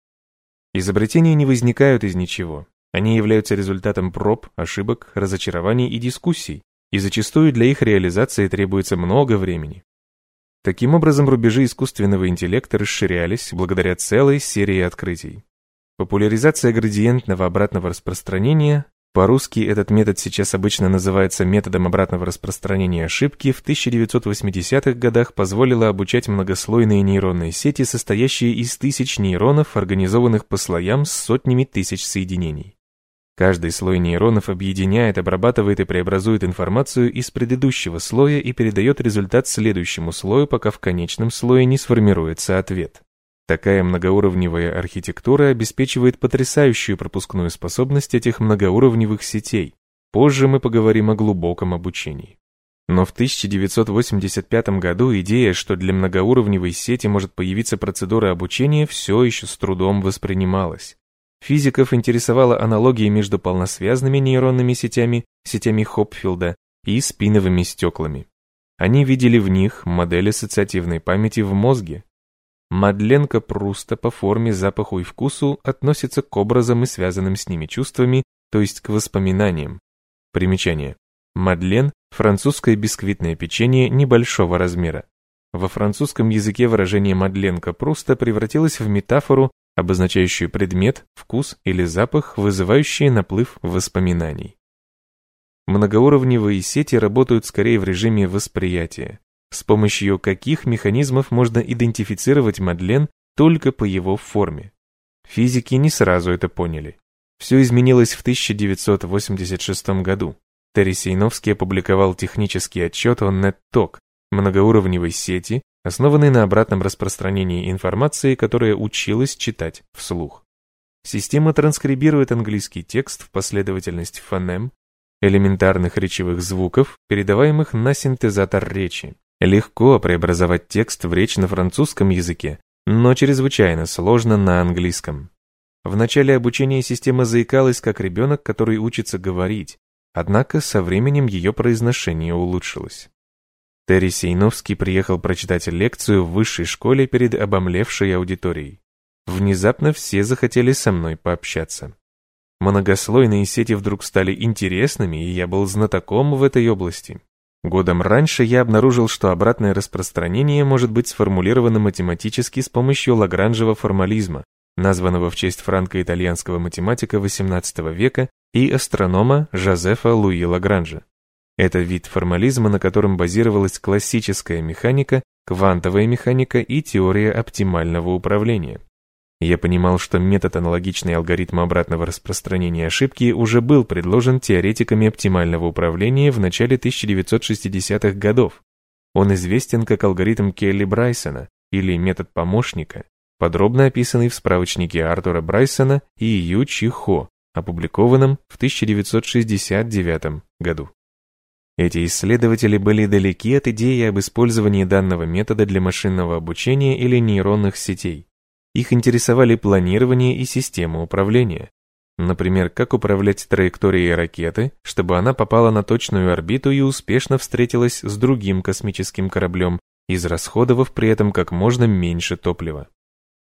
Изобретения не возникают из ничего. Они являются результатом проб, ошибок, разочарований и дискуссий, и зачастую для их реализации требуется много времени. Таким образом, рубежи искусственного интеллекта расширялись благодаря целой серии открытий. Популяризация градиентного обратного распространения по-русски этот метод сейчас обычно называется методом обратного распространения ошибки. В 1980-х годах позволила обучать многослойные нейронные сети, состоящие из тысяч нейронов, организованных по слоям с сотнями тысяч соединений. Каждый слой нейронов объединяет, обрабатывает и преобразует информацию из предыдущего слоя и передает результат следующему слою, пока в конечном слое не сформируется ответ. Такая многоуровневая архитектура обеспечивает потрясающую пропускную способность этих многоуровневых сетей. Позже мы поговорим о глубоком обучении. Но в 1985 году идея, что для многоуровневой сети может появиться процедура обучения, все еще с трудом воспринималась. Физиков интересовала аналогия между полносвязными нейронными сетями, сетями Хопфилда и спиновыми стеклами. Они видели в них модель ассоциативной памяти в мозге. Мадленка Пруста по форме, запаху и вкусу относится к образам и связанным с ними чувствами, то есть к воспоминаниям. Примечание. Мадлен – французское бисквитное печенье небольшого размера. Во французском языке выражение «мадленка Пруста» превратилось в метафору, обозначающую предмет, вкус или запах, вызывающий наплыв воспоминаний. Многоуровневые сети работают скорее в режиме восприятия, с помощью каких механизмов можно идентифицировать Мадлен только по его форме. Физики не сразу это поняли. Все изменилось в 1986 году. Терри Сейновский опубликовал технический отчет о NetTalk, многоуровневой сети, основанной на обратном распространении информации, которая училась читать вслух. Система транскрибирует английский текст в последовательность фонем, элементарных речевых звуков, передаваемых на синтезатор речи. Легко преобразовать текст в речь на французском языке, но чрезвычайно сложно на английском. В начале обучения система заикалась как ребенок, который учится говорить, Однако со временем ее произношение улучшилось. Терри Сейновский приехал прочитать лекцию в высшей школе перед обомлевшей аудиторией. Внезапно все захотели со мной пообщаться. Многослойные сети вдруг стали интересными, и я был знатоком в этой области. Годом раньше я обнаружил, что обратное распространение может быть сформулировано математически с помощью лагранжевого формализма, названного в честь франко-итальянского математика XVIII века и астронома Жозефа Луи Лагранжа. Это вид формализма, на котором базировалась классическая механика, квантовая механика и теория оптимального управления. Я понимал, что метод, аналогичный алгоритму обратного распространения ошибки, уже был предложен теоретиками оптимального управления в начале 1960-х годов. Он известен как алгоритм Келли Брайсона или метод помощника, подробно описанный в справочнике Артура Брайсона и Ю Чи Хо, опубликованном в 1969 году. Эти исследователи были далеки от идеи об использовании данного метода для машинного обучения или нейронных сетей. Их интересовали планирование и система управления. Например, как управлять траекторией ракеты, чтобы она попала на точную орбиту и успешно встретилась с другим космическим кораблем, израсходовав при этом как можно меньше топлива.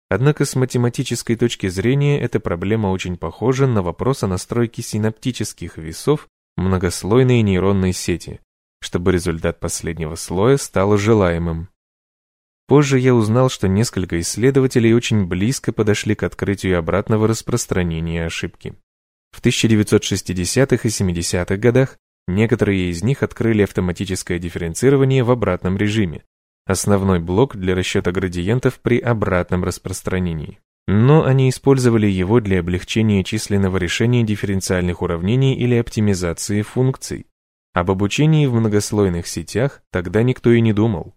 Однако с математической точки зрения эта проблема очень похожа на вопрос о настройке синаптических весов многослойной нейронной сети, чтобы результат последнего слоя стал желаемым. Позже я узнал, что несколько исследователей очень близко подошли к открытию обратного распространения ошибки. В 1960-х и 70-х годах некоторые из них открыли автоматическое дифференцирование в обратном режиме, основной блок для расчета градиентов при обратном распространении. Но они использовали его для облегчения численного решения дифференциальных уравнений или оптимизации функций. Об обучении в многослойных сетях тогда никто и не думал.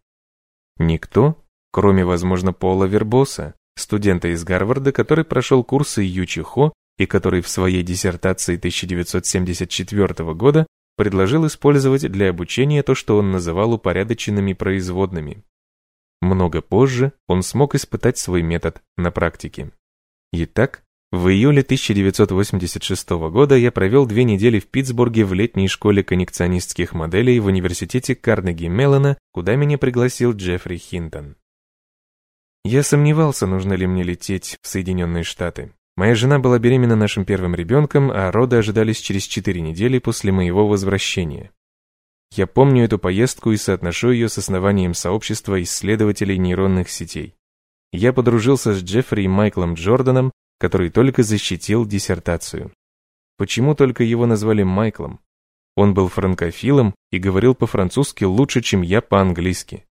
Никто, кроме, возможно, Пола Вербоса, студента из Гарварда, который прошел курсы Ючихо и который в своей диссертации 1974 года предложил использовать для обучения то, что он называл упорядоченными производными. Много позже он смог испытать свой метод на практике. Итак, в июле 1986 года я провел две недели в Питтсбурге в летней школе коннекционистских моделей в университете Карнеги Меллона, куда меня пригласил Джеффри Хинтон. Я сомневался, нужно ли мне лететь в Соединенные Штаты. Моя жена была беременна нашим первым ребенком, а роды ожидались через 4 недели после моего возвращения. Я помню эту поездку и соотношу ее с основанием сообщества исследователей нейронных сетей. Я подружился с Джеффри и Майклом Джорданом, который только защитил диссертацию. Почему только его назвали Майклом? Он был франкофилом и говорил по-французски лучше, чем я по-английски.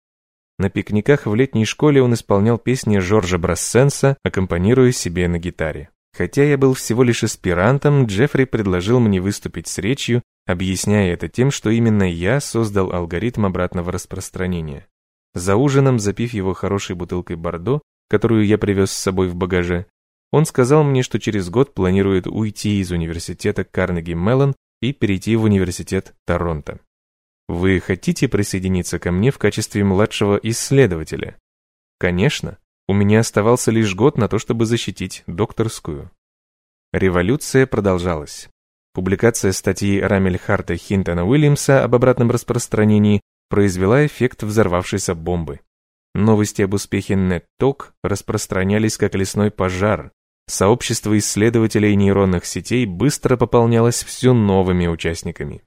На пикниках в летней школе он исполнял песни Жоржа Брассенса, аккомпанируя себе на гитаре. Хотя я был всего лишь аспирантом, Джеффри предложил мне выступить с речью, объясняя это тем, что именно я создал алгоритм обратного распространения. За ужином, запив его хорошей бутылкой Бордо, которую я привез с собой в багаже, он сказал мне, что через год планирует уйти из университета Карнеги Меллон и перейти в университет Торонто. Вы хотите присоединиться ко мне в качестве младшего исследователя? Конечно, у меня оставался лишь год на то, чтобы защитить докторскую. Революция продолжалась. Публикация статьи Рамельхарта Хинтона Уильямса об обратном распространении произвела эффект взорвавшейся бомбы. Новости об успехе NetTalk распространялись как лесной пожар. Сообщество исследователей нейронных сетей быстро пополнялось все новыми участниками.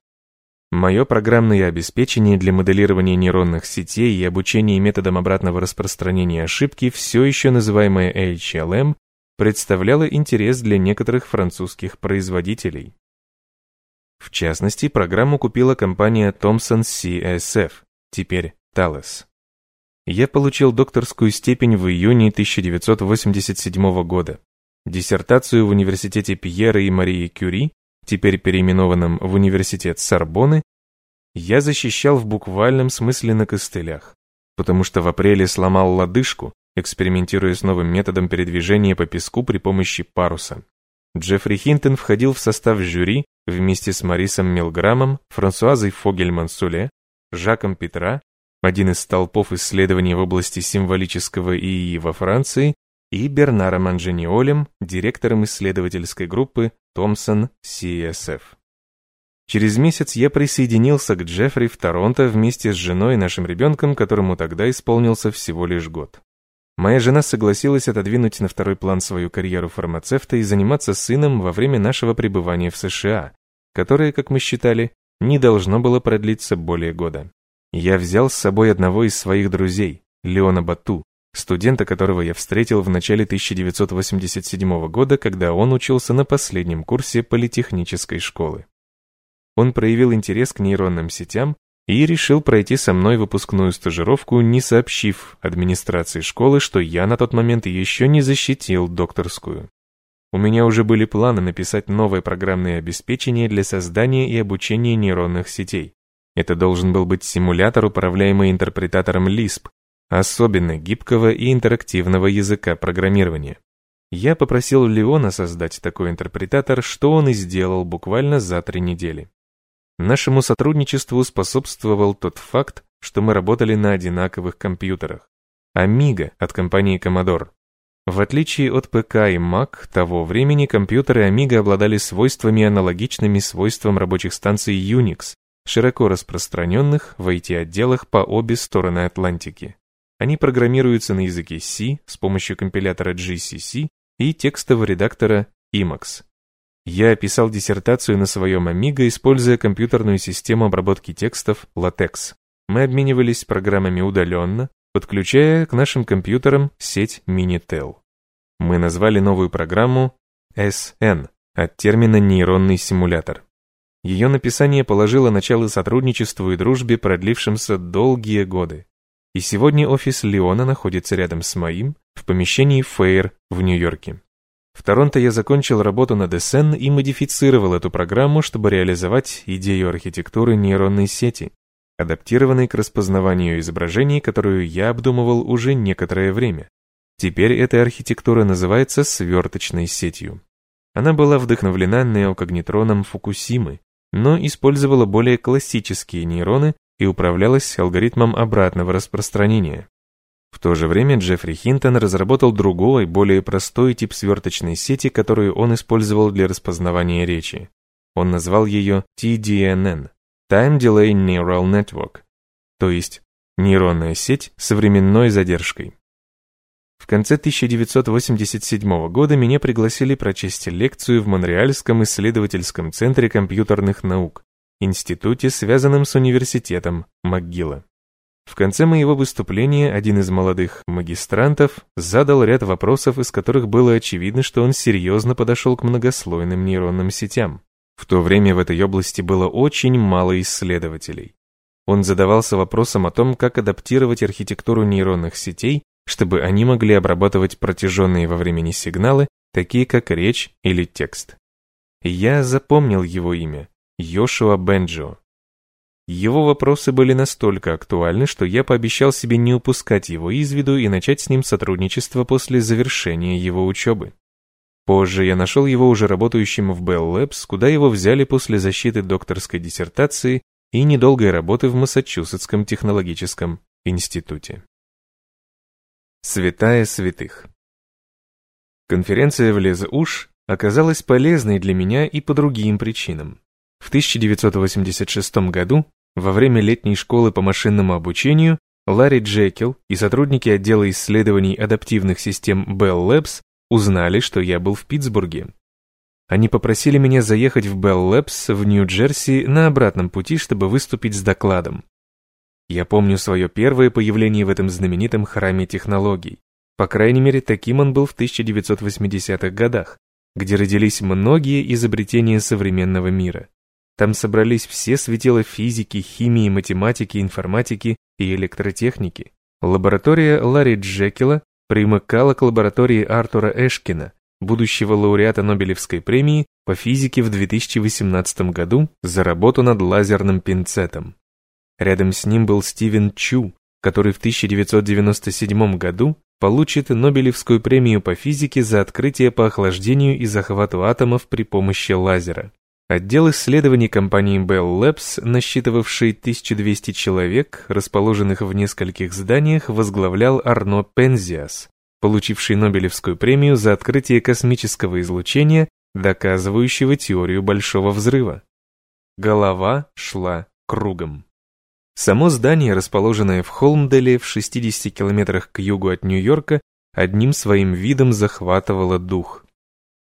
Мое программное обеспечение для моделирования нейронных сетей и обучения методам обратного распространения ошибки, все еще называемое HLM, представляло интерес для некоторых французских производителей. В частности, программу купила компания Thomson CSF, теперь Thales. Я получил докторскую степень в июне 1987 года, диссертацию в университете Пьера и Марии Кюри теперь переименованном в университет Сорбоны, я защищал в буквальном смысле на костылях, потому что в апреле сломал лодыжку, экспериментируя с новым методом передвижения по песку при помощи паруса. Джеффри Хинтон входил в состав жюри вместе с Марисом Милграмом, Франсуазой Фогельман-Суле, Жаком Петра, один из столпов исследований в области символического ИИ во Франции, и Бернаром Анжениолем, директором исследовательской группы Thomson CSF. Через месяц я присоединился к Джеффри в Торонто вместе с женой и нашим ребенком, которому тогда исполнился всего лишь год. Моя жена согласилась отодвинуть на второй план свою карьеру фармацевта и заниматься сыном во время нашего пребывания в США, которое, как мы считали, не должно было продлиться более года. Я взял с собой одного из своих друзей, Леона Бату, студента которого я встретил в начале 1987 года, когда он учился на последнем курсе политехнической школы. Он проявил интерес к нейронным сетям и решил пройти со мной выпускную стажировку, не сообщив администрации школы, что я на тот момент еще не защитил докторскую. У меня уже были планы написать новое программное обеспечение для создания и обучения нейронных сетей. Это должен был быть симулятор, управляемый интерпретатором Lisp, особенно гибкого и интерактивного языка программирования. Я попросил Леона создать такой интерпретатор, что он и сделал буквально за три недели. Нашему сотрудничеству способствовал тот факт, что мы работали на одинаковых компьютерах. Amiga от компании Commodore. В отличие от ПК и Mac того времени, компьютеры Amiga обладали свойствами аналогичными свойствам рабочих станций Unix, широко распространенных в IT-отделах по обе стороны Атлантики. Они программируются на языке C с помощью компилятора GCC и текстового редактора Emacs. Я писал диссертацию на своем Amiga, используя компьютерную систему обработки текстов LaTeX. Мы обменивались программами удаленно, подключая к нашим компьютерам сеть Minitel. Мы назвали новую программу SN от термина нейронный симулятор. Ее написание положило начало сотрудничеству и дружбе, продлившимся долгие годы. И сегодня офис Леона находится рядом с моим в помещении Фейр в Нью-Йорке. В Торонто я закончил работу над SN и модифицировал эту программу, чтобы реализовать идею архитектуры нейронной сети, адаптированной к распознаванию изображений, которую я обдумывал уже некоторое время. Теперь эта архитектура называется сверточной сетью. Она была вдохновлена неокогнитроном Фукусимы, но использовала более классические нейроны и управлялась алгоритмом обратного распространения. В то же время Джеффри Хинтон разработал другой, более простой тип сверточной сети, которую он использовал для распознавания речи. Он назвал ее TDNN – Time Delay Neural Network, то есть нейронная сеть с временной задержкой. В конце 1987 года меня пригласили прочесть лекцию в Монреальском исследовательском центре компьютерных наук, институте, связанном с университетом МcGill. В конце моего выступления один из молодых магистрантов задал ряд вопросов, из которых было очевидно, что он серьезно подошел к многослойным нейронным сетям. В то время в этой области было очень мало исследователей. Он задавался вопросом о том, как адаптировать архитектуру нейронных сетей, чтобы они могли обрабатывать протяженные во времени сигналы, такие как речь или текст. Я запомнил его имя Йошуа Бенджо. Его вопросы были настолько актуальны, что я пообещал себе не упускать его из виду и начать с ним сотрудничество после завершения его учебы. Позже я нашел его уже работающим в Bell Labs, куда его взяли после защиты докторской диссертации и недолгой работы в Массачусетском технологическом институте. Святая святых Конференция в Лез-Уш оказалась полезной для меня и по другим причинам. В 1986 году, во время летней школы по машинному обучению, Ларри Джекил и сотрудники отдела исследований адаптивных систем Bell Labs узнали, что я был в Питтсбурге. Они попросили меня заехать в Bell Labs в Нью-Джерси на обратном пути, чтобы выступить с докладом. Я помню свое первое появление в этом знаменитом храме технологий. По крайней мере, таким он был в 1980-х годах, где родились многие изобретения современного мира. Там собрались все светила физики, химии, математики, информатики и электротехники. Лаборатория Ларри Джекила примыкала к лаборатории Артура Эшкина, будущего лауреата Нобелевской премии по физике в 2018 году за работу над лазерным пинцетом. Рядом с ним был Стивен Чу, который в 1997 году получит Нобелевскую премию по физике за открытие по охлаждению и захвату атомов при помощи лазера. Отдел исследований компании Bell Labs, насчитывавший 1200 человек, расположенных в нескольких зданиях, возглавлял Арно Пензиас, получивший Нобелевскую премию за открытие космического излучения, доказывающего теорию Большого Взрыва. Голова шла кругом. Само здание, расположенное в Холмделе в 60 километрах к югу от Нью-Йорка, одним своим видом захватывало дух.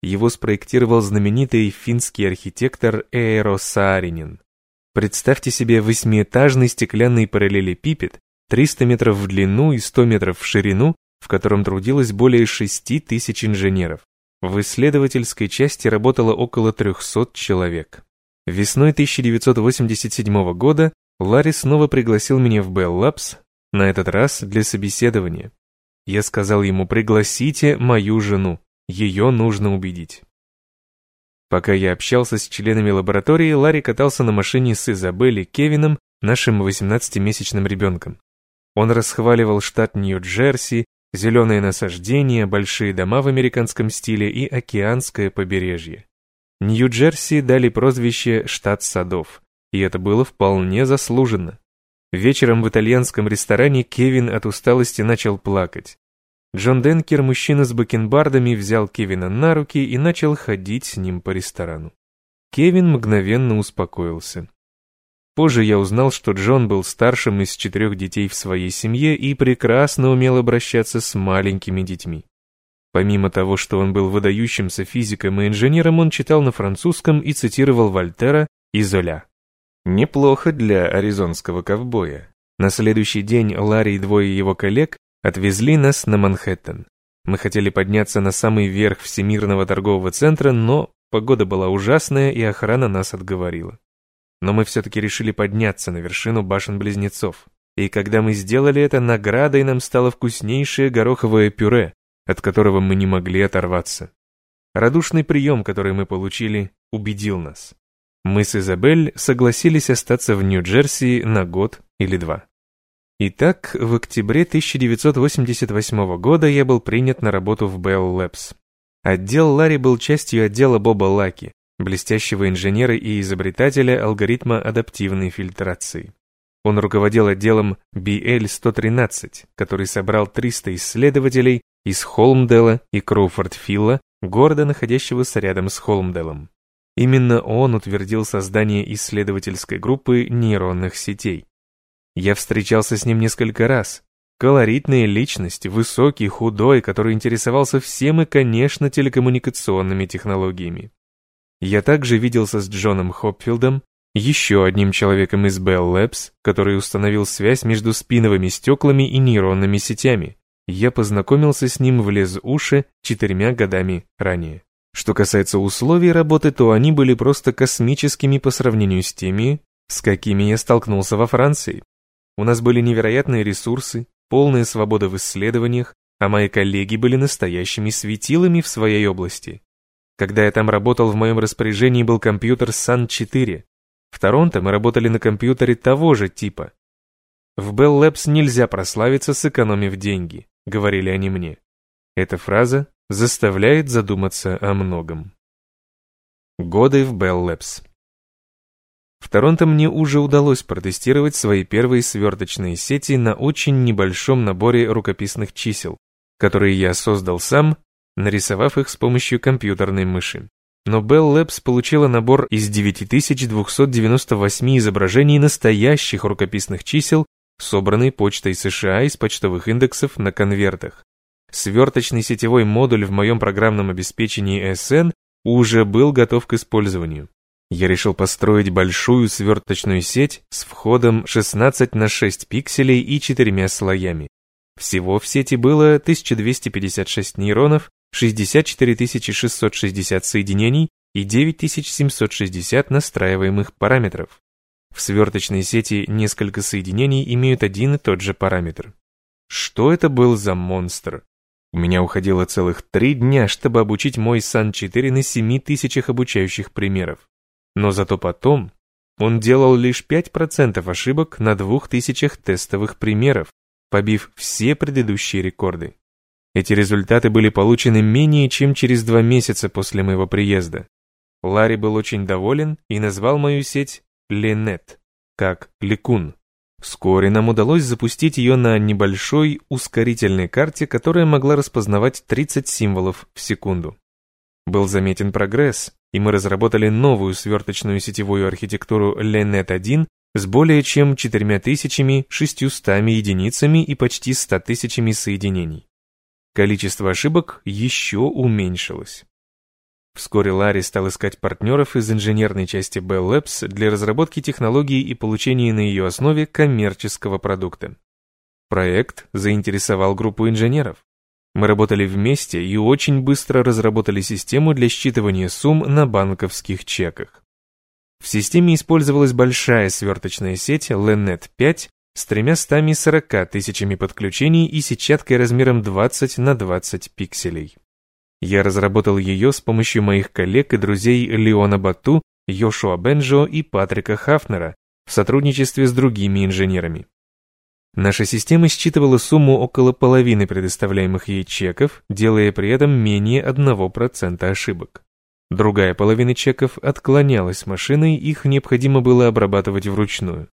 Его спроектировал знаменитый финский архитектор Эйро Сааринин. Представьте себе восьмиэтажный стеклянный параллелепипед, 300 метров в длину и 100 метров в ширину, в котором трудилось более 6 тысяч инженеров. В исследовательской части работало около 300 человек. Весной 1987 года Ларри снова пригласил меня в Bell Labs, на этот раз для собеседования. Я сказал ему «пригласите мою жену». Ее нужно убедить. Пока я общался с членами лаборатории, Ларри катался на машине с Изабелли Кевином, нашим 18-месячным ребенком. Он расхваливал штат Нью-Джерси, зеленые насаждения, большие дома в американском стиле и океанское побережье. Нью-Джерси дали прозвище «штат садов», и это было вполне заслуженно. Вечером в итальянском ресторане Кевин от усталости начал плакать. Джон Денкер, мужчина с бакенбардами, взял Кевина на руки и начал ходить с ним по ресторану. Кевин мгновенно успокоился. Позже я узнал, что Джон был старшим из четырех детей в своей семье и прекрасно умел обращаться с маленькими детьми. Помимо того, что он был выдающимся физиком и инженером, он читал на французском и цитировал Вольтера и Золя. Неплохо для аризонского ковбоя. На следующий день Ларри и двое его коллег Отвезли нас на Манхэттен. Мы хотели подняться на самый верх Всемирного торгового центра, но погода была ужасная, и охрана нас отговорила. Но мы все-таки решили подняться на вершину башен-близнецов. И когда мы сделали это, наградой нам стало вкуснейшее гороховое пюре, от которого мы не могли оторваться. Радушный прием, который мы получили, убедил нас. Мы с Изабель согласились остаться в Нью-Джерси на год или два. Итак, в октябре 1988 года я был принят на работу в Bell Labs. Отдел Ларри был частью отдела Боба Лаки, блестящего инженера и изобретателя алгоритма адаптивной фильтрации. Он руководил отделом BL-113, который собрал 300 исследователей из Холмдела и Кроуфорд-Филла, города, находящегося рядом с Холмделом. Именно он утвердил создание исследовательской группы нейронных сетей. Я встречался с ним несколько раз. Колоритная личность, высокий, худой, который интересовался всем и, конечно, телекоммуникационными технологиями. Я также виделся с Джоном Хопфилдом, еще одним человеком из Bell Labs, который установил связь между спиновыми стеклами и нейронными сетями. Я познакомился с ним в Лез-Уши четырьмя годами ранее. Что касается условий работы, то они были просто космическими по сравнению с теми, с какими я столкнулся во Франции. У нас были невероятные ресурсы, полная свобода в исследованиях, а мои коллеги были настоящими светилами в своей области. Когда я там работал, в моем распоряжении был компьютер Sun-4. В Торонто мы работали на компьютере того же типа. В Bell Labs нельзя прославиться, сэкономив деньги, говорили они мне. Эта фраза заставляет задуматься о многом. Годы в Bell Labs В Торонто мне уже удалось протестировать свои первые сверточные сети на очень небольшом наборе рукописных чисел, которые я создал сам, нарисовав их с помощью компьютерной мыши. Но Bell Labs получила набор из 9298 изображений настоящих рукописных чисел, собранный почтой США из почтовых индексов на конвертах. Сверточный сетевой модуль в моем программном обеспечении SN уже был готов к использованию. Я решил построить большую сверточную сеть с входом 16 на 6 пикселей и четырьмя слоями. Всего в сети было 1256 нейронов, 64 660 соединений и 9760 настраиваемых параметров. В сверточной сети несколько соединений имеют один и тот же параметр. Что это был за монстр? У меня уходило целых три дня, чтобы обучить мой Сан-4 на 7 тысячах обучающих примеров. Но зато потом он делал лишь 5% ошибок на 2000 тестовых примеров, побив все предыдущие рекорды. Эти результаты были получены менее чем через два месяца после моего приезда. Ларри был очень доволен и назвал мою сеть Ленет, как Лекун. Вскоре нам удалось запустить ее на небольшой ускорительной карте, которая могла распознавать 30 символов в секунду. Был заметен прогресс, и мы разработали новую сверточную сетевую архитектуру LeNet-1 с более чем 4600 единицами и почти 100 тысячами соединений. Количество ошибок еще уменьшилось. Вскоре Ларри стал искать партнеров из инженерной части Bell Labs для разработки технологии и получения на ее основе коммерческого продукта. Проект заинтересовал группу инженеров. Мы работали вместе и очень быстро разработали систему для считывания сумм на банковских чеках. В системе использовалась большая сверточная сеть LENET 5 с 340 тысячами подключений и сетчаткой размером 20 на 20 пикселей. Я разработал ее с помощью моих коллег и друзей Леона Бату, Йошуа Бенджо и Патрика Хафнера в сотрудничестве с другими инженерами. Наша система считывала сумму около половины предоставляемых ей чеков, делая при этом менее 1% ошибок. Другая половина чеков отклонялась машиной, их необходимо было обрабатывать вручную.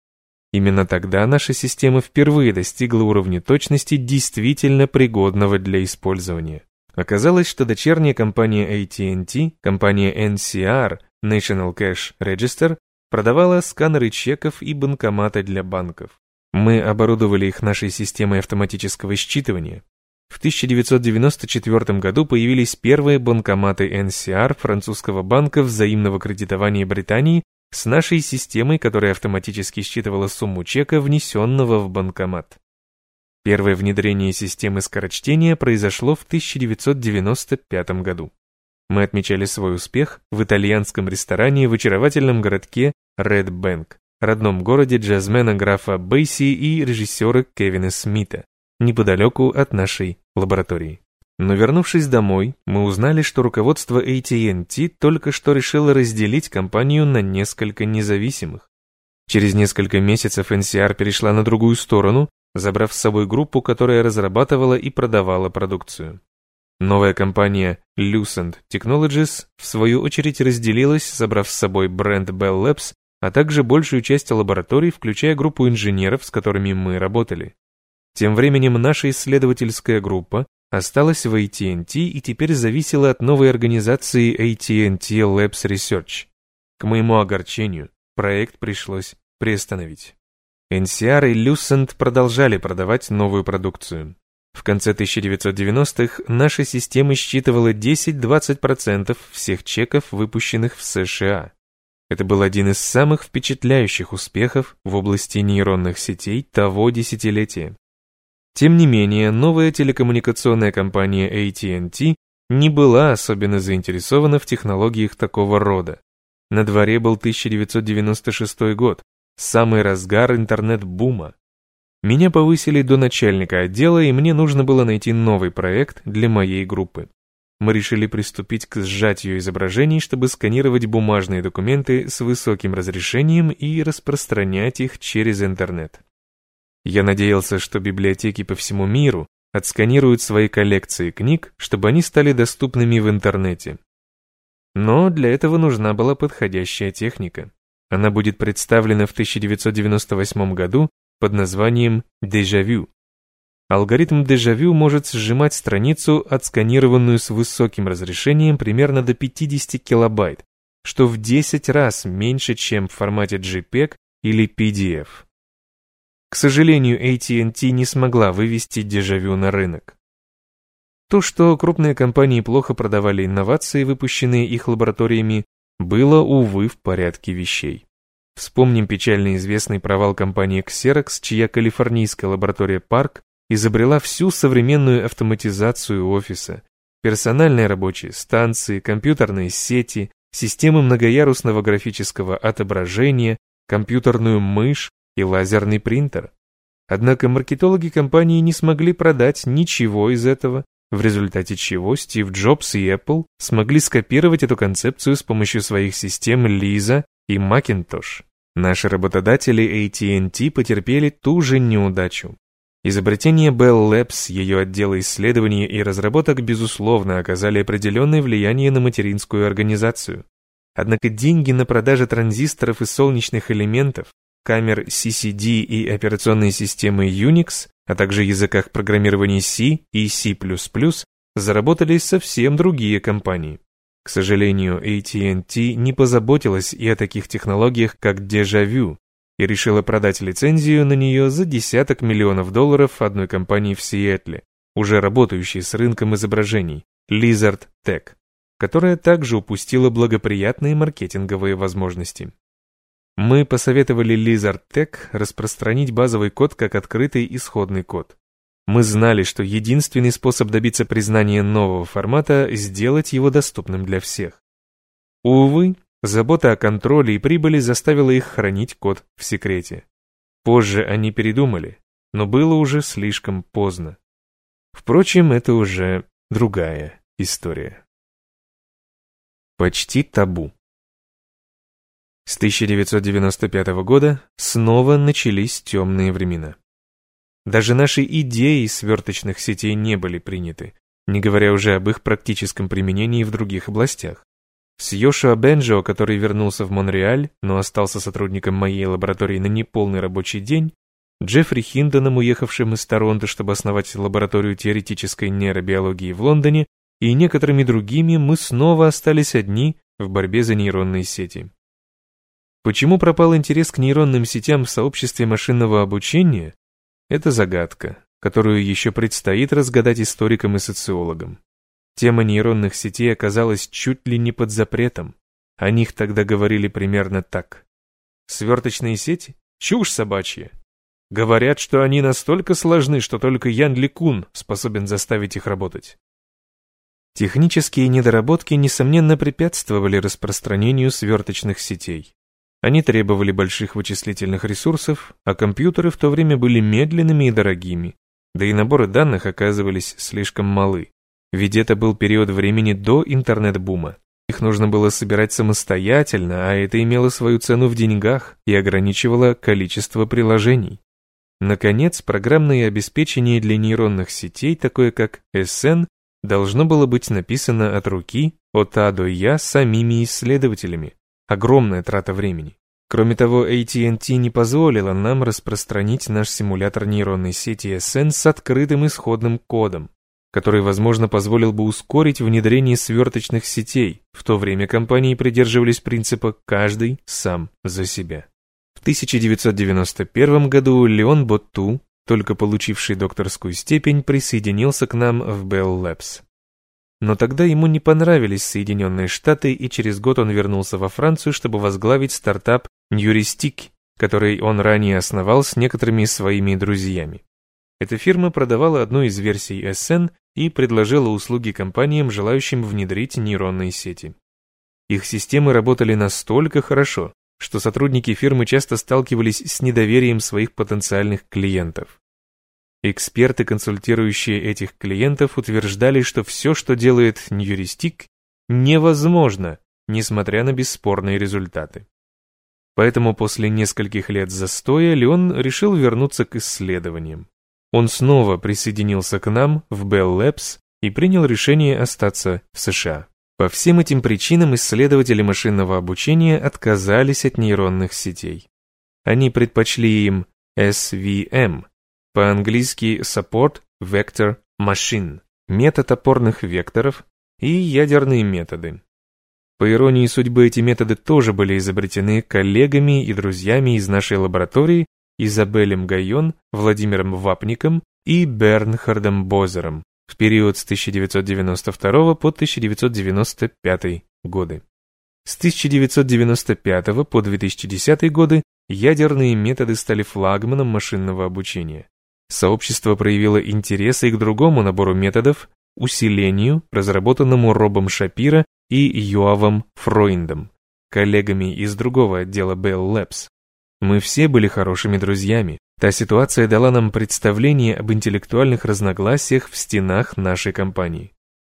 Именно тогда наша система впервые достигла уровня точности, действительно пригодного для использования. Оказалось, что дочерняя компания AT&T, компания NCR, National Cash Register, продавала сканеры чеков и банкоматы для банков. Мы оборудовали их нашей системой автоматического считывания. В 1994 году появились первые банкоматы NCR французского банка взаимного кредитования Британии с нашей системой, которая автоматически считывала сумму чека, внесенного в банкомат. Первое внедрение системы скорочтения произошло в 1995 году. Мы отмечали свой успех в итальянском ресторане в очаровательном городке Ред Бэнк, родном городе джазмена графа Бейси и режиссера Кевина Смита, неподалеку от нашей лаборатории. Но вернувшись домой, мы узнали, что руководство AT&T только что решило разделить компанию на несколько независимых. Через несколько месяцев NCR перешла на другую сторону забрав с собой группу, которая разрабатывала и продавала продукцию. Новая компания Lucent Technologies в свою очередь разделилась, забрав с собой бренд Bell Labs, а также большую часть лабораторий, включая группу инженеров, с которыми мы работали. Тем временем наша исследовательская группа осталась в AT&T и теперь зависела от новой организации AT&T Labs Research. К моему огорчению, проект пришлось приостановить. NCR и Lucent продолжали продавать новую продукцию. В конце 1990-х наша система считывала 10-20% всех чеков, выпущенных в США. Это был один из самых впечатляющих успехов в области нейронных сетей того десятилетия. Тем не менее, новая телекоммуникационная компания AT&T не была особенно заинтересована в технологиях такого рода. На дворе был 1996 год, Самый разгар интернет-бума. Меня повысили до начальника отдела, и мне нужно было найти новый проект для моей группы. Мы решили приступить к сжатию изображений, чтобы сканировать бумажные документы с высоким разрешением и распространять их через интернет. Я надеялся, что библиотеки по всему миру, отсканируют свои коллекции книг, чтобы они стали доступными в интернете. Но для этого нужна была подходящая техника. Она будет представлена в 1998 году под названием «Дежавю». Алгоритм дежавю может сжимать страницу, отсканированную с высоким разрешением примерно до 50 килобайт, что в 10 раз меньше, чем в формате JPEG или PDF. К сожалению, AT&T не смогла вывести дежавю на рынок. То, что крупные компании плохо продавали инновации, выпущенные их лабораториями, было, увы, в порядке вещей. Вспомним печально известный провал компании Xerox, чья калифорнийская лаборатория Park изобрела всю современную автоматизацию офиса, персональные рабочие станции, компьютерные сети, системы многоярусного графического отображения, компьютерную мышь и лазерный принтер. Однако маркетологи компании не смогли продать ничего из этого, в результате чего Стив Джобс и Apple смогли скопировать эту концепцию с помощью своих систем Lisa и Macintosh. Наши работодатели AT&T потерпели ту же неудачу. Изобретение Bell Labs, ее отдела исследований и разработок, безусловно, оказали определенное влияние на материнскую организацию. Однако деньги на продаже транзисторов и солнечных элементов, камер CCD и операционной системы Unix, а также языках программирования C и C++, заработали совсем другие компании. К сожалению, AT&T не позаботилась и о таких технологиях, как Deja и решила продать лицензию на нее за десяток миллионов долларов одной компании в Сиэтле, уже работающей с рынком изображений, Lizard Tech, которая также упустила благоприятные маркетинговые возможности. Мы посоветовали Lizard Tech распространить базовый код как открытый исходный код. Мы знали, что единственный способ добиться признания нового формата – сделать его доступным для всех. Увы, забота о контроле и прибыли заставила их хранить код в секрете. Позже они передумали, но было уже слишком поздно. Впрочем, это уже другая история. Почти табу. С 1995 года снова начались темные времена. Даже наши идеи сверточных сетей не были приняты, не говоря уже об их практическом применении в других областях. С Йошуа Бенджо, который вернулся в Монреаль, но остался сотрудником моей лаборатории на неполный рабочий день, Джеффри Хиндоном, уехавшим из Торонто, чтобы основать лабораторию теоретической нейробиологии в Лондоне, и некоторыми другими мы снова остались одни в борьбе за нейронные сети. Почему пропал интерес к нейронным сетям в сообществе машинного обучения, это загадка, которую еще предстоит разгадать историкам и социологам. Тема нейронных сетей оказалась чуть ли не под запретом. О них тогда говорили примерно так. Сверточные сети? Чушь собачья. Говорят, что они настолько сложны, что только Ян Ликун способен заставить их работать. Технические недоработки, несомненно, препятствовали распространению сверточных сетей. Они требовали больших вычислительных ресурсов, а компьютеры в то время были медленными и дорогими, да и наборы данных оказывались слишком малы, ведь это был период времени до интернет-бума. Их нужно было собирать самостоятельно, а это имело свою цену в деньгах и ограничивало количество приложений. Наконец, программное обеспечение для нейронных сетей, такое как SN, должно было быть написано от руки, от А до Я самими исследователями. Огромная трата времени. Кроме того, AT&T не позволила нам распространить наш симулятор нейронной сети SN с открытым исходным кодом, который, возможно, позволил бы ускорить внедрение сверточных сетей, в то время компании придерживались принципа «каждый сам за себя». В 1991 году Леон Ботту, только получивший докторскую степень, присоединился к нам в Bell Labs. Но тогда ему не понравились Соединенные Штаты, и через год он вернулся во Францию, чтобы возглавить стартап Ньюристик, который он ранее основал с некоторыми своими друзьями. Эта фирма продавала одну из версий SN и предложила услуги компаниям, желающим внедрить нейронные сети. Их системы работали настолько хорошо, что сотрудники фирмы часто сталкивались с недоверием своих потенциальных клиентов. Эксперты, консультирующие этих клиентов, утверждали, что все, что делает Ньюристик, невозможно, несмотря на бесспорные результаты. Поэтому после нескольких лет застоя Леон решил вернуться к исследованиям. Он снова присоединился к нам в Bell Labs и принял решение остаться в США. По всем этим причинам исследователи машинного обучения отказались от нейронных сетей. Они предпочли им SVM, по-английски Support Vector Machine, метод опорных векторов и ядерные методы. По иронии судьбы, эти методы тоже были изобретены коллегами и друзьями из нашей лаборатории Изабелем Гайон, Владимиром Вапником и Бернхардом Бозером в период с 1992 по 1995 годы. С 1995 по 2010 годы ядерные методы стали флагманом машинного обучения. Сообщество проявило интерес и к другому набору методов, усилению, разработанному Робом Шапира и Йоавом Фройндом, коллегами из другого отдела Bell Labs. Мы все были хорошими друзьями. Та ситуация дала нам представление об интеллектуальных разногласиях в стенах нашей компании.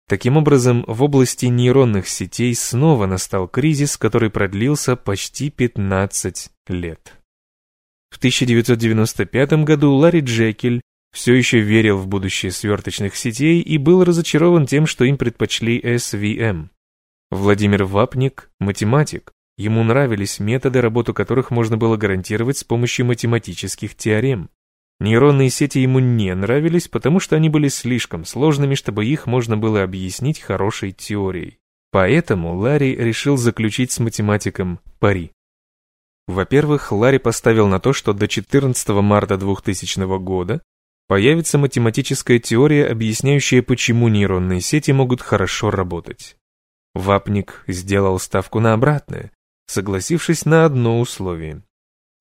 Таким образом, в области нейронных сетей снова настал кризис, который продлился почти 15 лет. В 1995 году Ларри Джекель все еще верил в будущее сверточных сетей и был разочарован тем, что им предпочли SVM. Владимир Вапник – математик. Ему нравились методы, работу которых можно было гарантировать с помощью математических теорем. Нейронные сети ему не нравились, потому что они были слишком сложными, чтобы их можно было объяснить хорошей теорией. Поэтому Ларри решил заключить с математиком пари. Во-первых, Ларри поставил на то, что до 14 марта 2000 года появится математическая теория, объясняющая, почему нейронные сети могут хорошо работать. Вапник сделал ставку на обратное, согласившись на одно условие.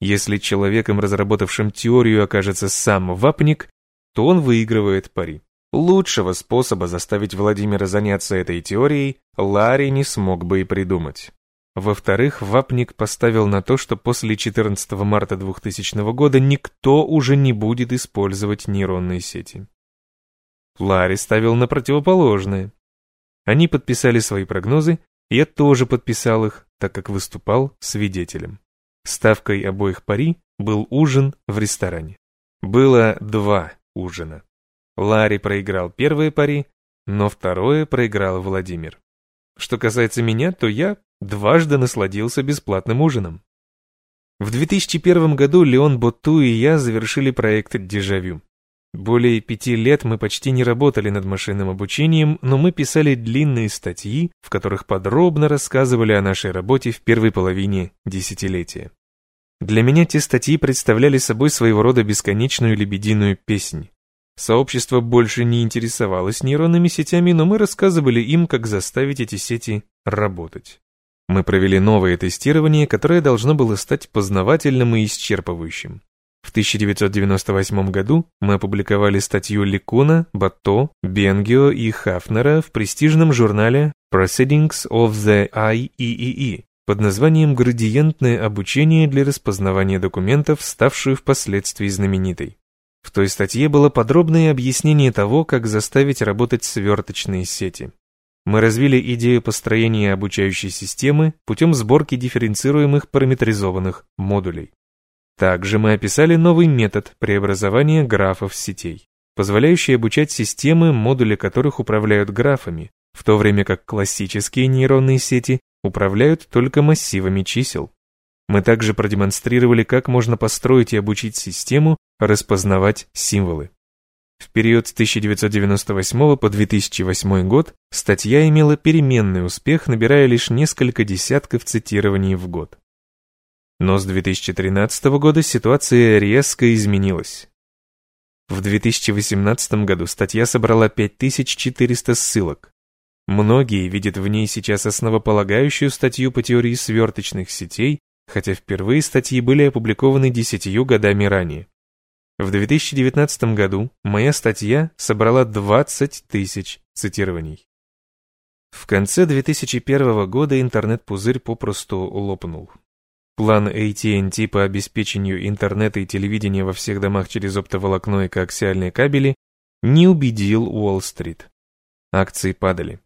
Если человеком, разработавшим теорию, окажется сам Вапник, то он выигрывает пари. Лучшего способа заставить Владимира заняться этой теорией Ларри не смог бы и придумать. Во-вторых, Вапник поставил на то, что после 14 марта 2000 года никто уже не будет использовать нейронные сети. Ларри ставил на противоположное. Они подписали свои прогнозы, я тоже подписал их, так как выступал свидетелем. Ставкой обоих пари был ужин в ресторане. Было два ужина. Ларри проиграл первое пари, но второе проиграл Владимир. Что касается меня, то я дважды насладился бесплатным ужином. В 2001 году Леон Боту и я завершили проект «Дежавю». Более пяти лет мы почти не работали над машинным обучением, но мы писали длинные статьи, в которых подробно рассказывали о нашей работе в первой половине десятилетия. Для меня те статьи представляли собой своего рода бесконечную лебединую песнь. Сообщество больше не интересовалось нейронными сетями, но мы рассказывали им, как заставить эти сети работать. Мы провели новое тестирование, которое должно было стать познавательным и исчерпывающим. В 1998 году мы опубликовали статью Ликуна, Батто, Бенгио и Хафнера в престижном журнале Proceedings of the IEEE под названием «Градиентное обучение для распознавания документов», ставшую впоследствии знаменитой. В той статье было подробное объяснение того, как заставить работать сверточные сети. Мы развили идею построения обучающей системы путем сборки дифференцируемых параметризованных модулей. Также мы описали новый метод преобразования графов сетей, позволяющий обучать системы, модули которых управляют графами, в то время как классические нейронные сети управляют только массивами чисел. Мы также продемонстрировали, как можно построить и обучить систему распознавать символы. В период с 1998 по 2008 год статья имела переменный успех, набирая лишь несколько десятков цитирований в год. Но с 2013 года ситуация резко изменилась. В 2018 году статья собрала 5400 ссылок. Многие видят в ней сейчас основополагающую статью по теории сверточных сетей, хотя впервые статьи были опубликованы десятью годами ранее. В 2019 году моя статья собрала 20 тысяч цитирований. В конце 2001 года интернет-пузырь попросту лопнул. План AT&T по обеспечению интернета и телевидения во всех домах через оптоволокно и коаксиальные кабели не убедил Уолл-стрит. Акции падали.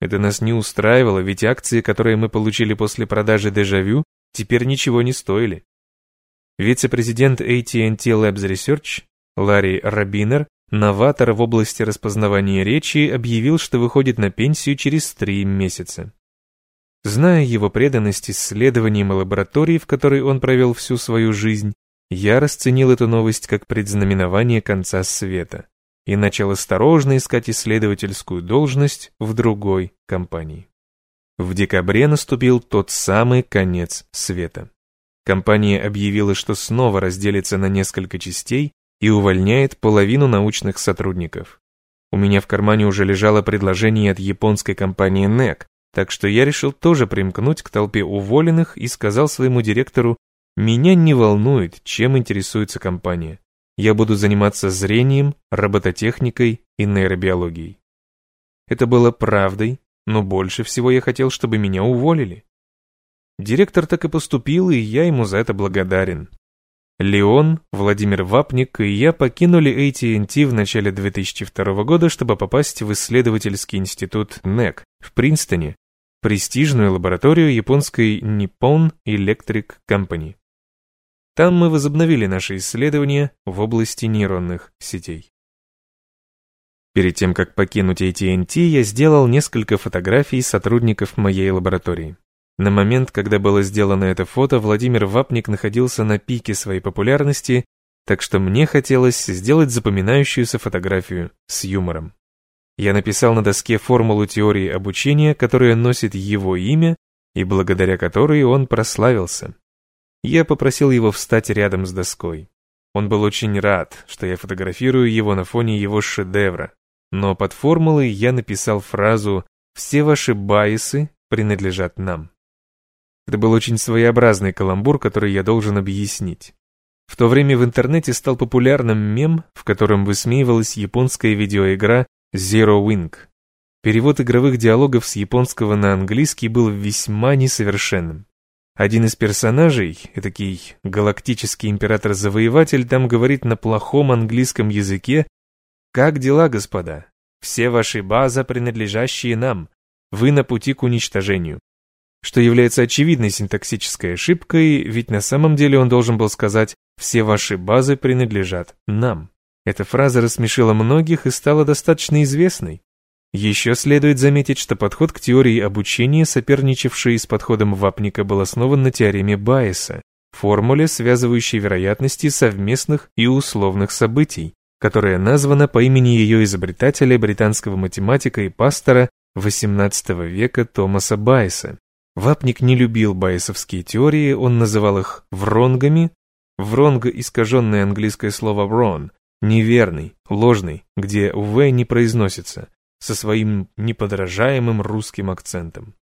Это нас не устраивало, ведь акции, которые мы получили после продажи Дежавю, теперь ничего не стоили. Вице-президент AT&T Labs Research Ларри Рабинер, новатор в области распознавания речи, объявил, что выходит на пенсию через три месяца. Зная его преданность исследованиям и лаборатории, в которой он провел всю свою жизнь, я расценил эту новость как предзнаменование конца света и начал осторожно искать исследовательскую должность в другой компании. В декабре наступил тот самый конец света. Компания объявила, что снова разделится на несколько частей и увольняет половину научных сотрудников. У меня в кармане уже лежало предложение от японской компании NEC, так что я решил тоже примкнуть к толпе уволенных и сказал своему директору, меня не волнует, чем интересуется компания. Я буду заниматься зрением, робототехникой и нейробиологией. Это было правдой, но больше всего я хотел, чтобы меня уволили. Директор так и поступил, и я ему за это благодарен. Леон, Владимир Вапник и я покинули AT&T в начале 2002 года, чтобы попасть в исследовательский институт NEC в Принстоне, престижную лабораторию японской Nippon Electric Company. Там мы возобновили наши исследования в области нейронных сетей. Перед тем, как покинуть AT&T, я сделал несколько фотографий сотрудников моей лаборатории. На момент, когда было сделано это фото, Владимир Вапник находился на пике своей популярности, так что мне хотелось сделать запоминающуюся фотографию с юмором. Я написал на доске формулу теории обучения, которая носит его имя и благодаря которой он прославился. Я попросил его встать рядом с доской. Он был очень рад, что я фотографирую его на фоне его шедевра, но под формулой я написал фразу «Все ваши байсы принадлежат нам». Это был очень своеобразный каламбур, который я должен объяснить. В то время в интернете стал популярным мем, в котором высмеивалась японская видеоигра Zero Wing. Перевод игровых диалогов с японского на английский был весьма несовершенным. Один из персонажей, этакий галактический император-завоеватель, там говорит на плохом английском языке как дела, господа? Все ваши базы, принадлежащие нам. Вы на пути к уничтожению. Что является очевидной синтаксической ошибкой, ведь на самом деле он должен был сказать «все ваши базы принадлежат нам». Эта фраза рассмешила многих и стала достаточно известной. Еще следует заметить, что подход к теории обучения, соперничавший с подходом Вапника, был основан на теореме Байеса, формуле, связывающей вероятности совместных и условных событий, которая названа по имени ее изобретателя, британского математика и пастора XVIII века Томаса Байеса. Вапник не любил байесовские теории, он называл их вронгами. Вронг – искаженное английское слово wrong, неверный, ложный, где «в» не произносится, со своим неподражаемым русским акцентом.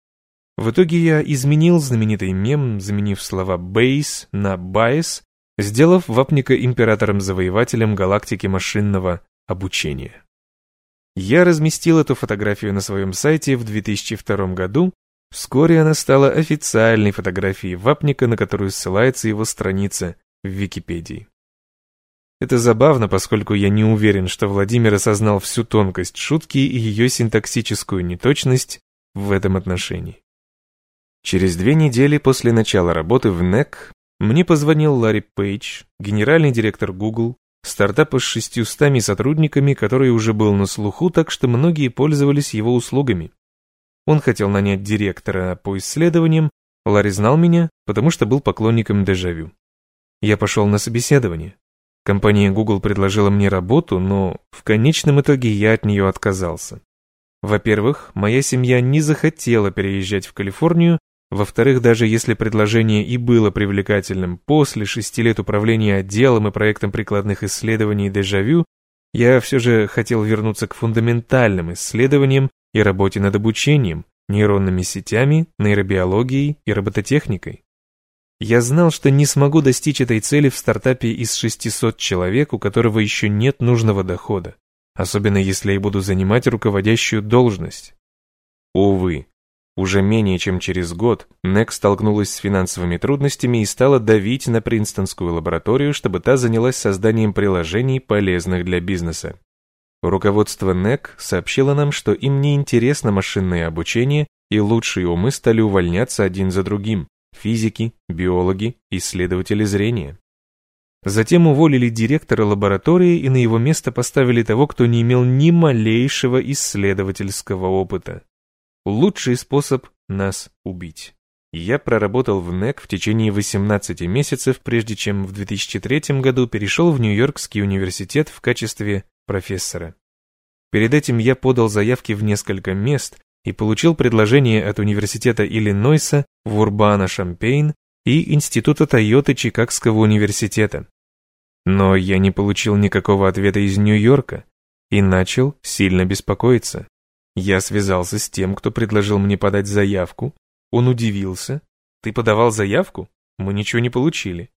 В итоге я изменил знаменитый мем, заменив слова «бейс» на «байес», сделав Вапника императором-завоевателем галактики машинного обучения. Я разместил эту фотографию на своем сайте в 2002 году. Вскоре она стала официальной фотографией Вапника, на которую ссылается его страница в Википедии. Это забавно, поскольку я не уверен, что Владимир осознал всю тонкость шутки и ее синтаксическую неточность в этом отношении. Через две недели после начала работы в НЭК мне позвонил Ларри Пейдж, генеральный директор Google, стартапа с шестьюстами сотрудниками, который уже был на слуху, так что многие пользовались его услугами. Он хотел нанять директора по исследованиям, Ларри знал меня, потому что был поклонником дежавю. Я пошел на собеседование. Компания Google предложила мне работу, но в конечном итоге я от нее отказался. Во-первых, моя семья не захотела переезжать в Калифорнию, во-вторых, даже если предложение и было привлекательным после шести лет управления отделом и проектом прикладных исследований «Дежавю», я все же хотел вернуться к фундаментальным исследованиям и работе над обучением, нейронными сетями, нейробиологией и робототехникой. Я знал, что не смогу достичь этой цели в стартапе из 600 человек, у которого еще нет нужного дохода, особенно если я буду занимать руководящую должность. Увы, уже менее чем через год NEC столкнулась с финансовыми трудностями и стала давить на Принстонскую лабораторию, чтобы та занялась созданием приложений, полезных для бизнеса. Руководство NEC сообщило нам, что им не интересно машинное обучение, и лучшие умы стали увольняться один за другим – физики, биологи, исследователи зрения. Затем уволили директора лаборатории и на его место поставили того, кто не имел ни малейшего исследовательского опыта. Лучший способ нас убить. Я проработал в НЭК в течение 18 месяцев, прежде чем в 2003 году перешел в Нью-Йоркский университет в качестве профессора. Перед этим я подал заявки в несколько мест и получил предложение от Университета Иллинойса в Урбана-Шампейн и Института Тойоты Чикагского университета. Но я не получил никакого ответа из Нью-Йорка и начал сильно беспокоиться. Я связался с тем, кто предложил мне подать заявку. Он удивился. «Ты подавал заявку? Мы ничего не получили».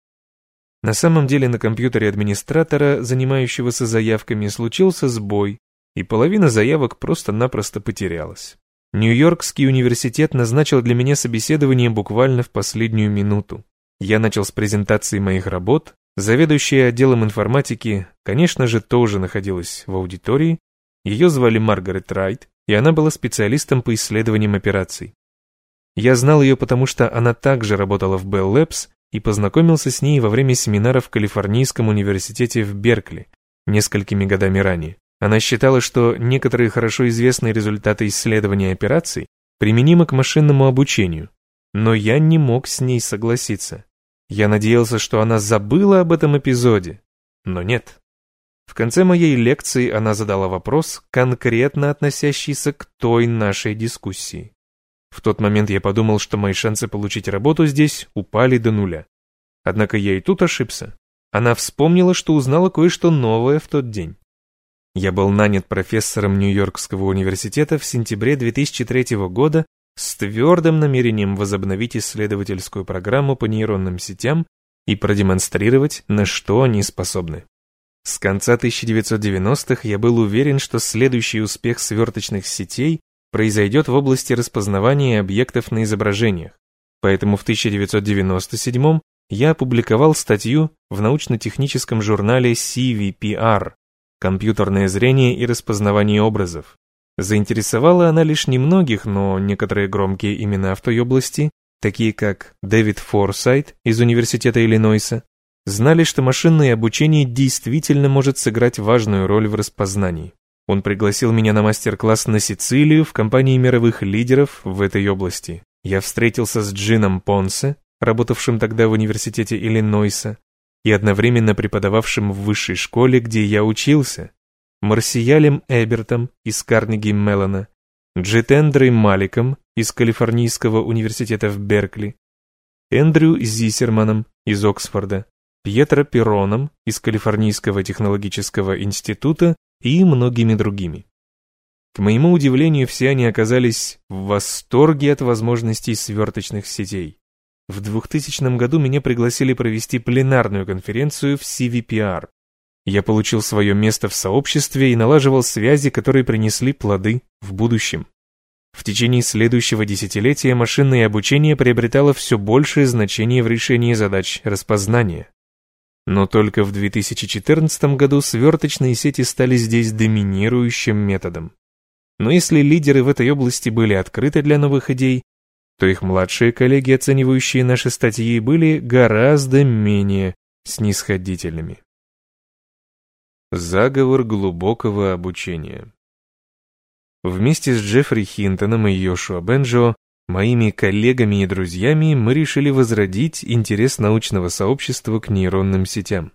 На самом деле на компьютере администратора, занимающегося заявками, случился сбой, и половина заявок просто-напросто потерялась. Нью-Йоркский университет назначил для меня собеседование буквально в последнюю минуту. Я начал с презентации моих работ, Заведующая отделом информатики, конечно же, тоже находилась в аудитории. Ее звали Маргарет Райт, и она была специалистом по исследованиям операций. Я знал ее, потому что она также работала в Bell Labs и познакомился с ней во время семинара в Калифорнийском университете в Беркли несколькими годами ранее. Она считала, что некоторые хорошо известные результаты исследования операций применимы к машинному обучению, но я не мог с ней согласиться. Я надеялся, что она забыла об этом эпизоде, но нет. В конце моей лекции она задала вопрос, конкретно относящийся к той нашей дискуссии. В тот момент я подумал, что мои шансы получить работу здесь упали до нуля. Однако я и тут ошибся. Она вспомнила, что узнала кое-что новое в тот день. Я был нанят профессором Нью-Йоркского университета в сентябре 2003 года с твердым намерением возобновить исследовательскую программу по нейронным сетям и продемонстрировать, на что они способны. С конца 1990-х я был уверен, что следующий успех сверточных сетей произойдет в области распознавания объектов на изображениях. Поэтому в 1997 я опубликовал статью в научно-техническом журнале CVPR «Компьютерное зрение и распознавание образов», Заинтересовала она лишь немногих, но некоторые громкие имена в той области, такие как Дэвид Форсайт из Университета Иллинойса, знали, что машинное обучение действительно может сыграть важную роль в распознании. Он пригласил меня на мастер-класс на Сицилию в компании мировых лидеров в этой области. Я встретился с Джином Понсе, работавшим тогда в Университете Иллинойса, и одновременно преподававшим в высшей школе, где я учился, Марсиялем Эбертом из Карнеги Меллона, Джитендрой Маликом из Калифорнийского университета в Беркли, Эндрю Зисерманом из Оксфорда, Пьетро Пероном из Калифорнийского технологического института и многими другими. К моему удивлению, все они оказались в восторге от возможностей сверточных сетей. В 2000 году меня пригласили провести пленарную конференцию в CVPR, я получил свое место в сообществе и налаживал связи, которые принесли плоды в будущем. В течение следующего десятилетия машинное обучение приобретало все большее значение в решении задач распознания. Но только в 2014 году сверточные сети стали здесь доминирующим методом. Но если лидеры в этой области были открыты для новых идей, то их младшие коллеги, оценивающие наши статьи, были гораздо менее снисходительными. Заговор глубокого обучения. Вместе с Джеффри Хинтоном и Йошуа Бенджо, моими коллегами и друзьями, мы решили возродить интерес научного сообщества к нейронным сетям.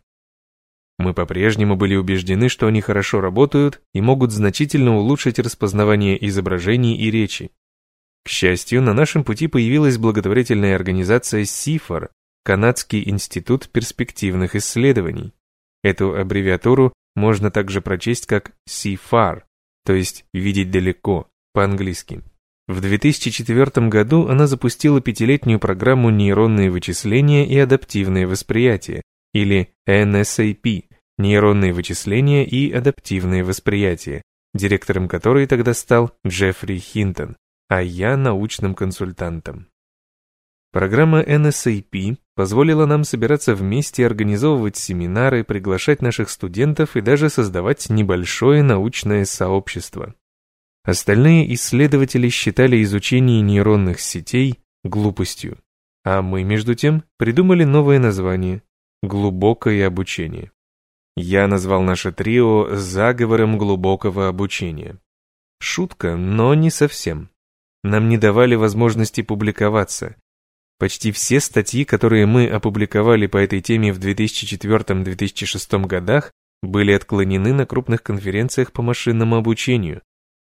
Мы по-прежнему были убеждены, что они хорошо работают и могут значительно улучшить распознавание изображений и речи. К счастью, на нашем пути появилась благотворительная организация CIFAR, Канадский институт перспективных исследований. Эту аббревиатуру можно также прочесть как see far, то есть видеть далеко, по-английски. В 2004 году она запустила пятилетнюю программу нейронные вычисления и адаптивное восприятие, или NSAP, нейронные вычисления и адаптивное восприятие, директором которой тогда стал Джеффри Хинтон, а я научным консультантом. Программа NSAP позволила нам собираться вместе, организовывать семинары, приглашать наших студентов и даже создавать небольшое научное сообщество. Остальные исследователи считали изучение нейронных сетей глупостью. А мы, между тем, придумали новое название глубокое обучение. Я назвал наше трио заговором глубокого обучения. Шутка, но не совсем. Нам не давали возможности публиковаться. Почти все статьи, которые мы опубликовали по этой теме в 2004-2006 годах, были отклонены на крупных конференциях по машинному обучению.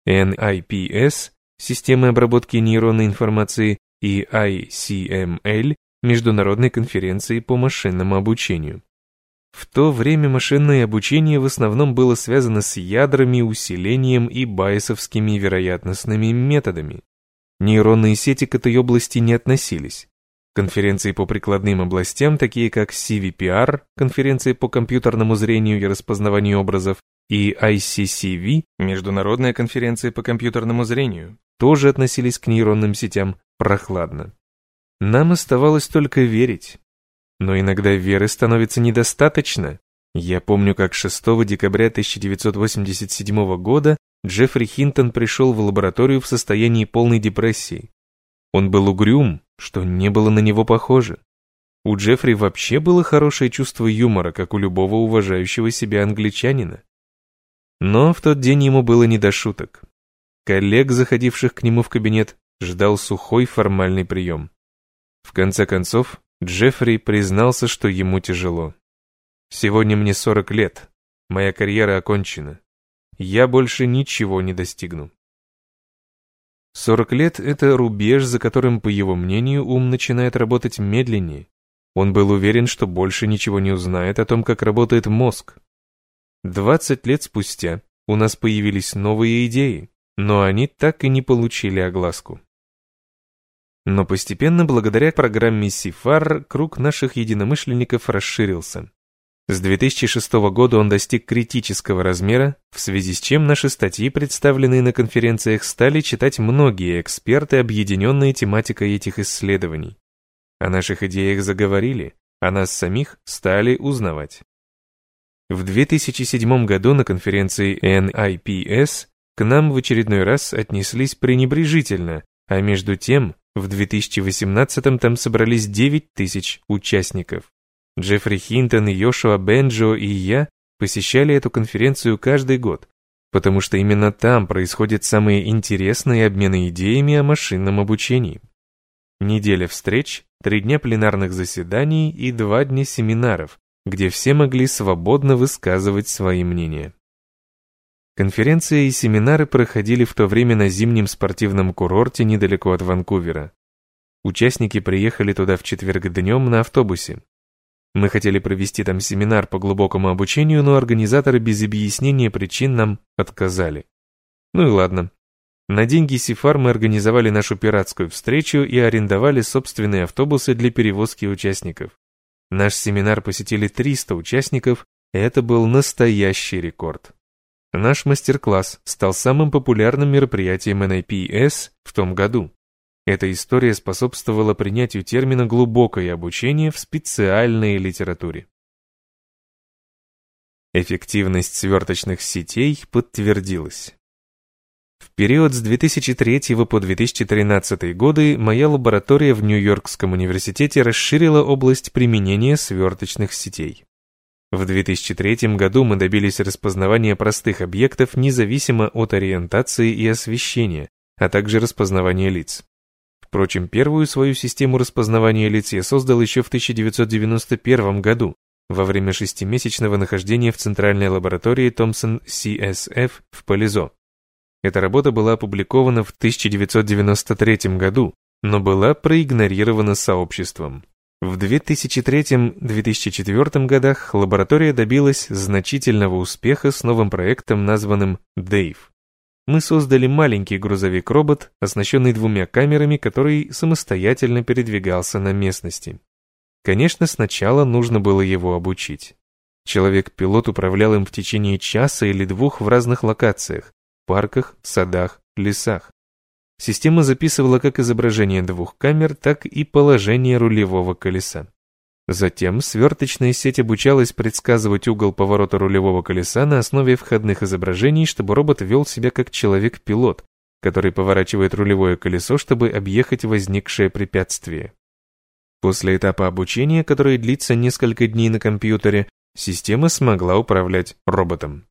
NIPS – системы обработки нейронной информации и ICML – международной конференции по машинному обучению. В то время машинное обучение в основном было связано с ядрами, усилением и байесовскими вероятностными методами. Нейронные сети к этой области не относились. Конференции по прикладным областям, такие как CVPR, конференции по компьютерному зрению и распознаванию образов, и ICCV, Международная конференция по компьютерному зрению, тоже относились к нейронным сетям прохладно. Нам оставалось только верить. Но иногда веры становится недостаточно. Я помню, как 6 декабря 1987 года Джеффри Хинтон пришел в лабораторию в состоянии полной депрессии. Он был угрюм, что не было на него похоже. У Джеффри вообще было хорошее чувство юмора, как у любого уважающего себя англичанина. Но в тот день ему было не до шуток. Коллег, заходивших к нему в кабинет, ждал сухой формальный прием. В конце концов, Джеффри признался, что ему тяжело. «Сегодня мне 40 лет. Моя карьера окончена. Я больше ничего не достигну». 40 лет — это рубеж, за которым, по его мнению, ум начинает работать медленнее. Он был уверен, что больше ничего не узнает о том, как работает мозг. 20 лет спустя у нас появились новые идеи, но они так и не получили огласку. Но постепенно, благодаря программе СИФАР, круг наших единомышленников расширился. С 2006 года он достиг критического размера, в связи с чем наши статьи, представленные на конференциях, стали читать многие эксперты, объединенные тематикой этих исследований. О наших идеях заговорили, а нас самих стали узнавать. В 2007 году на конференции NIPS к нам в очередной раз отнеслись пренебрежительно, а между тем в 2018 там собрались 9 тысяч участников. Джеффри Хинтон, Йошуа Бенджо и я посещали эту конференцию каждый год, потому что именно там происходят самые интересные обмены идеями о машинном обучении. Неделя встреч, три дня пленарных заседаний и два дня семинаров, где все могли свободно высказывать свои мнения. Конференции и семинары проходили в то время на зимнем спортивном курорте недалеко от Ванкувера. Участники приехали туда в четверг днем на автобусе. Мы хотели провести там семинар по глубокому обучению, но организаторы без объяснения причин нам отказали. Ну и ладно. На деньги Сифар мы организовали нашу пиратскую встречу и арендовали собственные автобусы для перевозки участников. Наш семинар посетили 300 участников, и это был настоящий рекорд. Наш мастер-класс стал самым популярным мероприятием NIPS в том году. Эта история способствовала принятию термина «глубокое обучение» в специальной литературе. Эффективность сверточных сетей подтвердилась. В период с 2003 по 2013 годы моя лаборатория в Нью-Йоркском университете расширила область применения сверточных сетей. В 2003 году мы добились распознавания простых объектов независимо от ориентации и освещения, а также распознавания лиц. Впрочем, первую свою систему распознавания лиц я создал еще в 1991 году, во время шестимесячного нахождения в центральной лаборатории Thomson CSF в Полизо. Эта работа была опубликована в 1993 году, но была проигнорирована сообществом. В 2003-2004 годах лаборатория добилась значительного успеха с новым проектом, названным DAVE мы создали маленький грузовик-робот, оснащенный двумя камерами, который самостоятельно передвигался на местности. Конечно, сначала нужно было его обучить. Человек-пилот управлял им в течение часа или двух в разных локациях – парках, садах, лесах. Система записывала как изображение двух камер, так и положение рулевого колеса. Затем сверточная сеть обучалась предсказывать угол поворота рулевого колеса на основе входных изображений, чтобы робот вел себя как человек-пилот, который поворачивает рулевое колесо, чтобы объехать возникшее препятствие. После этапа обучения, который длится несколько дней на компьютере, система смогла управлять роботом.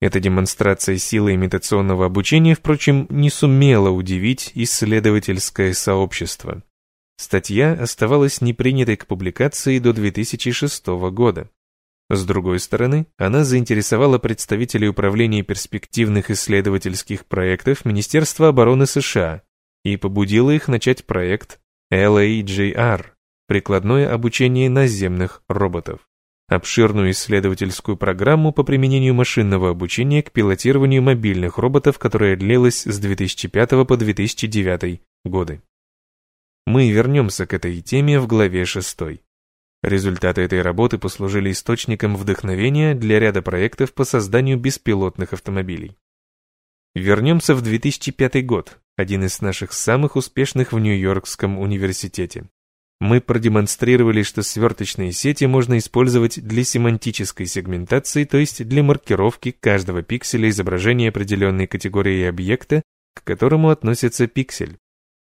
Эта демонстрация силы имитационного обучения, впрочем, не сумела удивить исследовательское сообщество. Статья оставалась непринятой к публикации до 2006 года. С другой стороны, она заинтересовала представителей Управления перспективных исследовательских проектов Министерства обороны США и побудила их начать проект LAJR – прикладное обучение наземных роботов обширную исследовательскую программу по применению машинного обучения к пилотированию мобильных роботов, которая длилась с 2005 по 2009 годы. Мы вернемся к этой теме в главе 6. Результаты этой работы послужили источником вдохновения для ряда проектов по созданию беспилотных автомобилей. Вернемся в 2005 год, один из наших самых успешных в Нью-Йоркском университете. Мы продемонстрировали, что сверточные сети можно использовать для семантической сегментации, то есть для маркировки каждого пикселя изображения определенной категории объекта, к которому относится пиксель.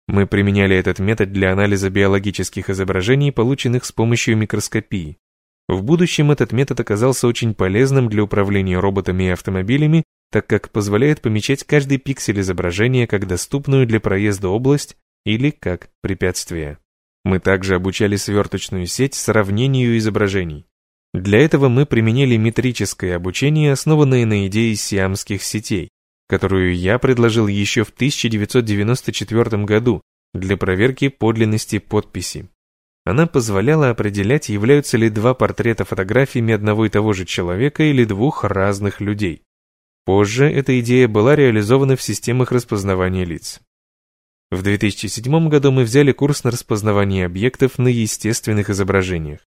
Мы применяли этот метод для анализа биологических изображений, полученных с помощью микроскопии. В будущем этот метод оказался очень полезным для управления роботами и автомобилями, так как позволяет помечать каждый пиксель изображения как доступную для проезда область или как препятствие. Мы также обучали сверточную сеть сравнению изображений. Для этого мы применили метрическое обучение, основанное на идее сиамских сетей, которую я предложил еще в 1994 году для проверки подлинности подписи. Она позволяла определять, являются ли два портрета фотографиями одного и того же человека или двух разных людей. Позже эта идея была реализована в системах распознавания лиц. В 2007 году мы взяли курс на распознавание объектов на естественных изображениях.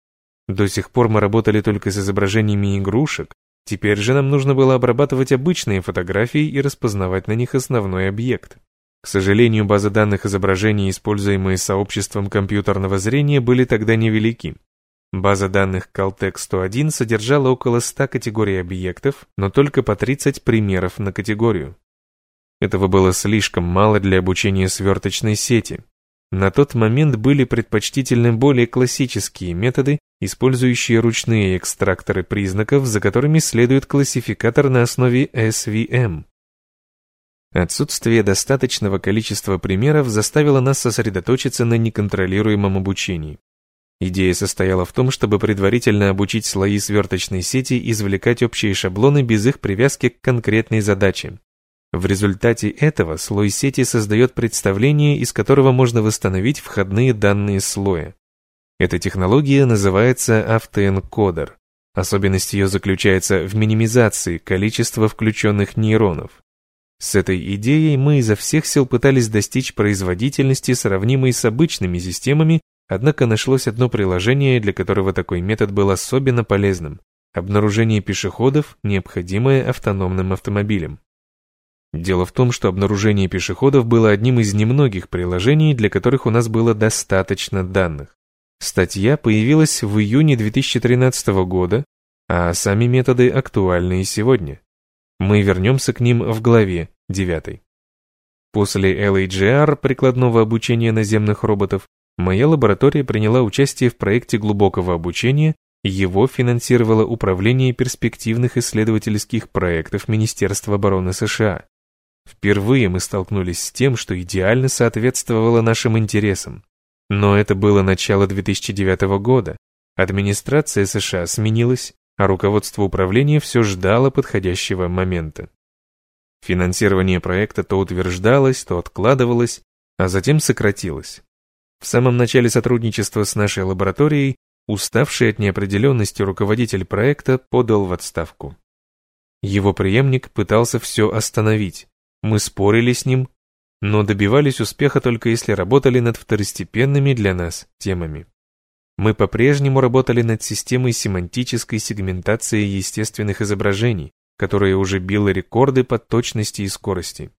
До сих пор мы работали только с изображениями игрушек, теперь же нам нужно было обрабатывать обычные фотографии и распознавать на них основной объект. К сожалению, базы данных изображений, используемые сообществом компьютерного зрения, были тогда невелики. База данных Caltech 101 содержала около 100 категорий объектов, но только по 30 примеров на категорию. Этого было слишком мало для обучения сверточной сети. На тот момент были предпочтительны более классические методы, использующие ручные экстракторы признаков, за которыми следует классификатор на основе SVM. Отсутствие достаточного количества примеров заставило нас сосредоточиться на неконтролируемом обучении. Идея состояла в том, чтобы предварительно обучить слои сверточной сети извлекать общие шаблоны без их привязки к конкретной задаче. В результате этого слой сети создает представление, из которого можно восстановить входные данные слоя. Эта технология называется автоэнкодер. Особенность ее заключается в минимизации количества включенных нейронов. С этой идеей мы изо всех сил пытались достичь производительности, сравнимой с обычными системами, однако нашлось одно приложение, для которого такой метод был особенно полезным – обнаружение пешеходов, необходимое автономным автомобилем. Дело в том, что обнаружение пешеходов было одним из немногих приложений, для которых у нас было достаточно данных. Статья появилась в июне 2013 года, а сами методы актуальны и сегодня. Мы вернемся к ним в главе 9. После LHR, прикладного обучения наземных роботов, моя лаборатория приняла участие в проекте глубокого обучения, его финансировало Управление перспективных исследовательских проектов Министерства обороны США. Впервые мы столкнулись с тем, что идеально соответствовало нашим интересам. Но это было начало 2009 года. Администрация США сменилась, а руководство управления все ждало подходящего момента. Финансирование проекта то утверждалось, то откладывалось, а затем сократилось. В самом начале сотрудничества с нашей лабораторией уставший от неопределенности руководитель проекта подал в отставку. Его преемник пытался все остановить, мы спорили с ним, но добивались успеха только если работали над второстепенными для нас темами. Мы по-прежнему работали над системой семантической сегментации естественных изображений, которая уже била рекорды по точности и скорости.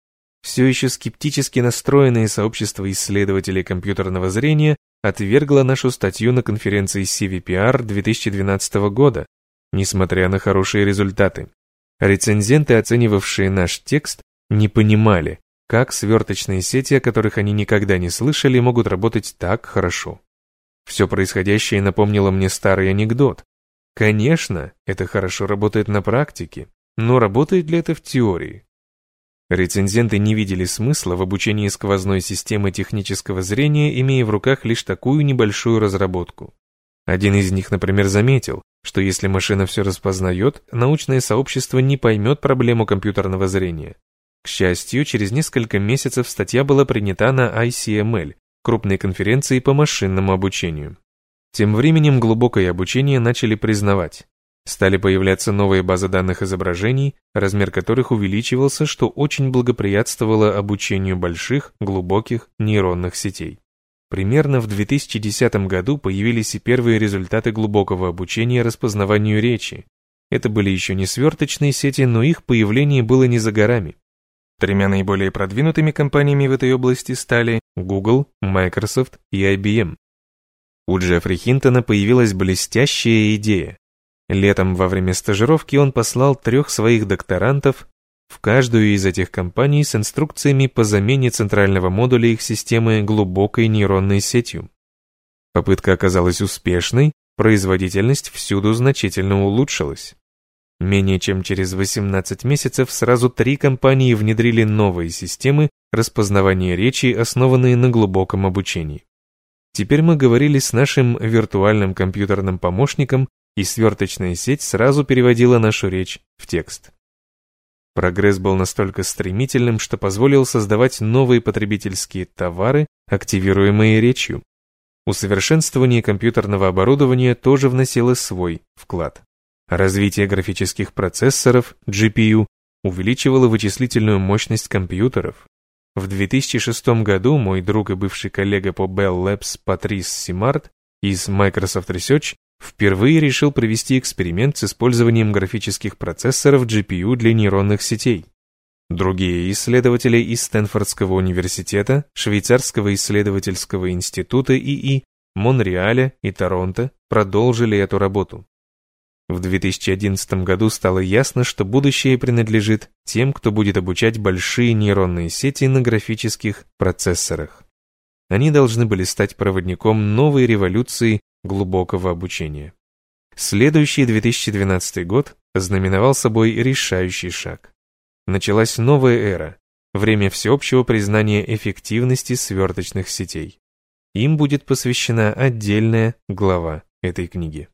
Все еще скептически настроенное сообщество исследователей компьютерного зрения отвергло нашу статью на конференции CVPR 2012 года, несмотря на хорошие результаты. Рецензенты, оценивавшие наш текст, не понимали, как сверточные сети, о которых они никогда не слышали, могут работать так хорошо. Все происходящее напомнило мне старый анекдот. Конечно, это хорошо работает на практике, но работает ли это в теории? Рецензенты не видели смысла в обучении сквозной системы технического зрения, имея в руках лишь такую небольшую разработку. Один из них, например, заметил, что если машина все распознает, научное сообщество не поймет проблему компьютерного зрения. К счастью, через несколько месяцев статья была принята на ICML, крупной конференции по машинному обучению. Тем временем глубокое обучение начали признавать. Стали появляться новые базы данных изображений, размер которых увеличивался, что очень благоприятствовало обучению больших, глубоких нейронных сетей. Примерно в 2010 году появились и первые результаты глубокого обучения распознаванию речи. Это были еще не сверточные сети, но их появление было не за горами. Тремя наиболее продвинутыми компаниями в этой области стали Google, Microsoft и IBM. У Джеффри Хинтона появилась блестящая идея Летом во время стажировки он послал трех своих докторантов в каждую из этих компаний с инструкциями по замене центрального модуля их системы глубокой нейронной сетью. Попытка оказалась успешной, производительность всюду значительно улучшилась. Менее чем через 18 месяцев сразу три компании внедрили новые системы распознавания речи, основанные на глубоком обучении. Теперь мы говорили с нашим виртуальным компьютерным помощником и сверточная сеть сразу переводила нашу речь в текст. Прогресс был настолько стремительным, что позволил создавать новые потребительские товары, активируемые речью. Усовершенствование компьютерного оборудования тоже вносило свой вклад. Развитие графических процессоров, GPU, увеличивало вычислительную мощность компьютеров. В 2006 году мой друг и бывший коллега по Bell Labs Патрис Симарт из Microsoft Research впервые решил провести эксперимент с использованием графических процессоров GPU для нейронных сетей. Другие исследователи из Стэнфордского университета, Швейцарского исследовательского института ИИ, Монреаля и Торонто продолжили эту работу. В 2011 году стало ясно, что будущее принадлежит тем, кто будет обучать большие нейронные сети на графических процессорах. Они должны были стать проводником новой революции глубокого обучения. Следующий 2012 год знаменовал собой решающий шаг. Началась новая эра, время всеобщего признания эффективности сверточных сетей. Им будет посвящена отдельная глава этой книги.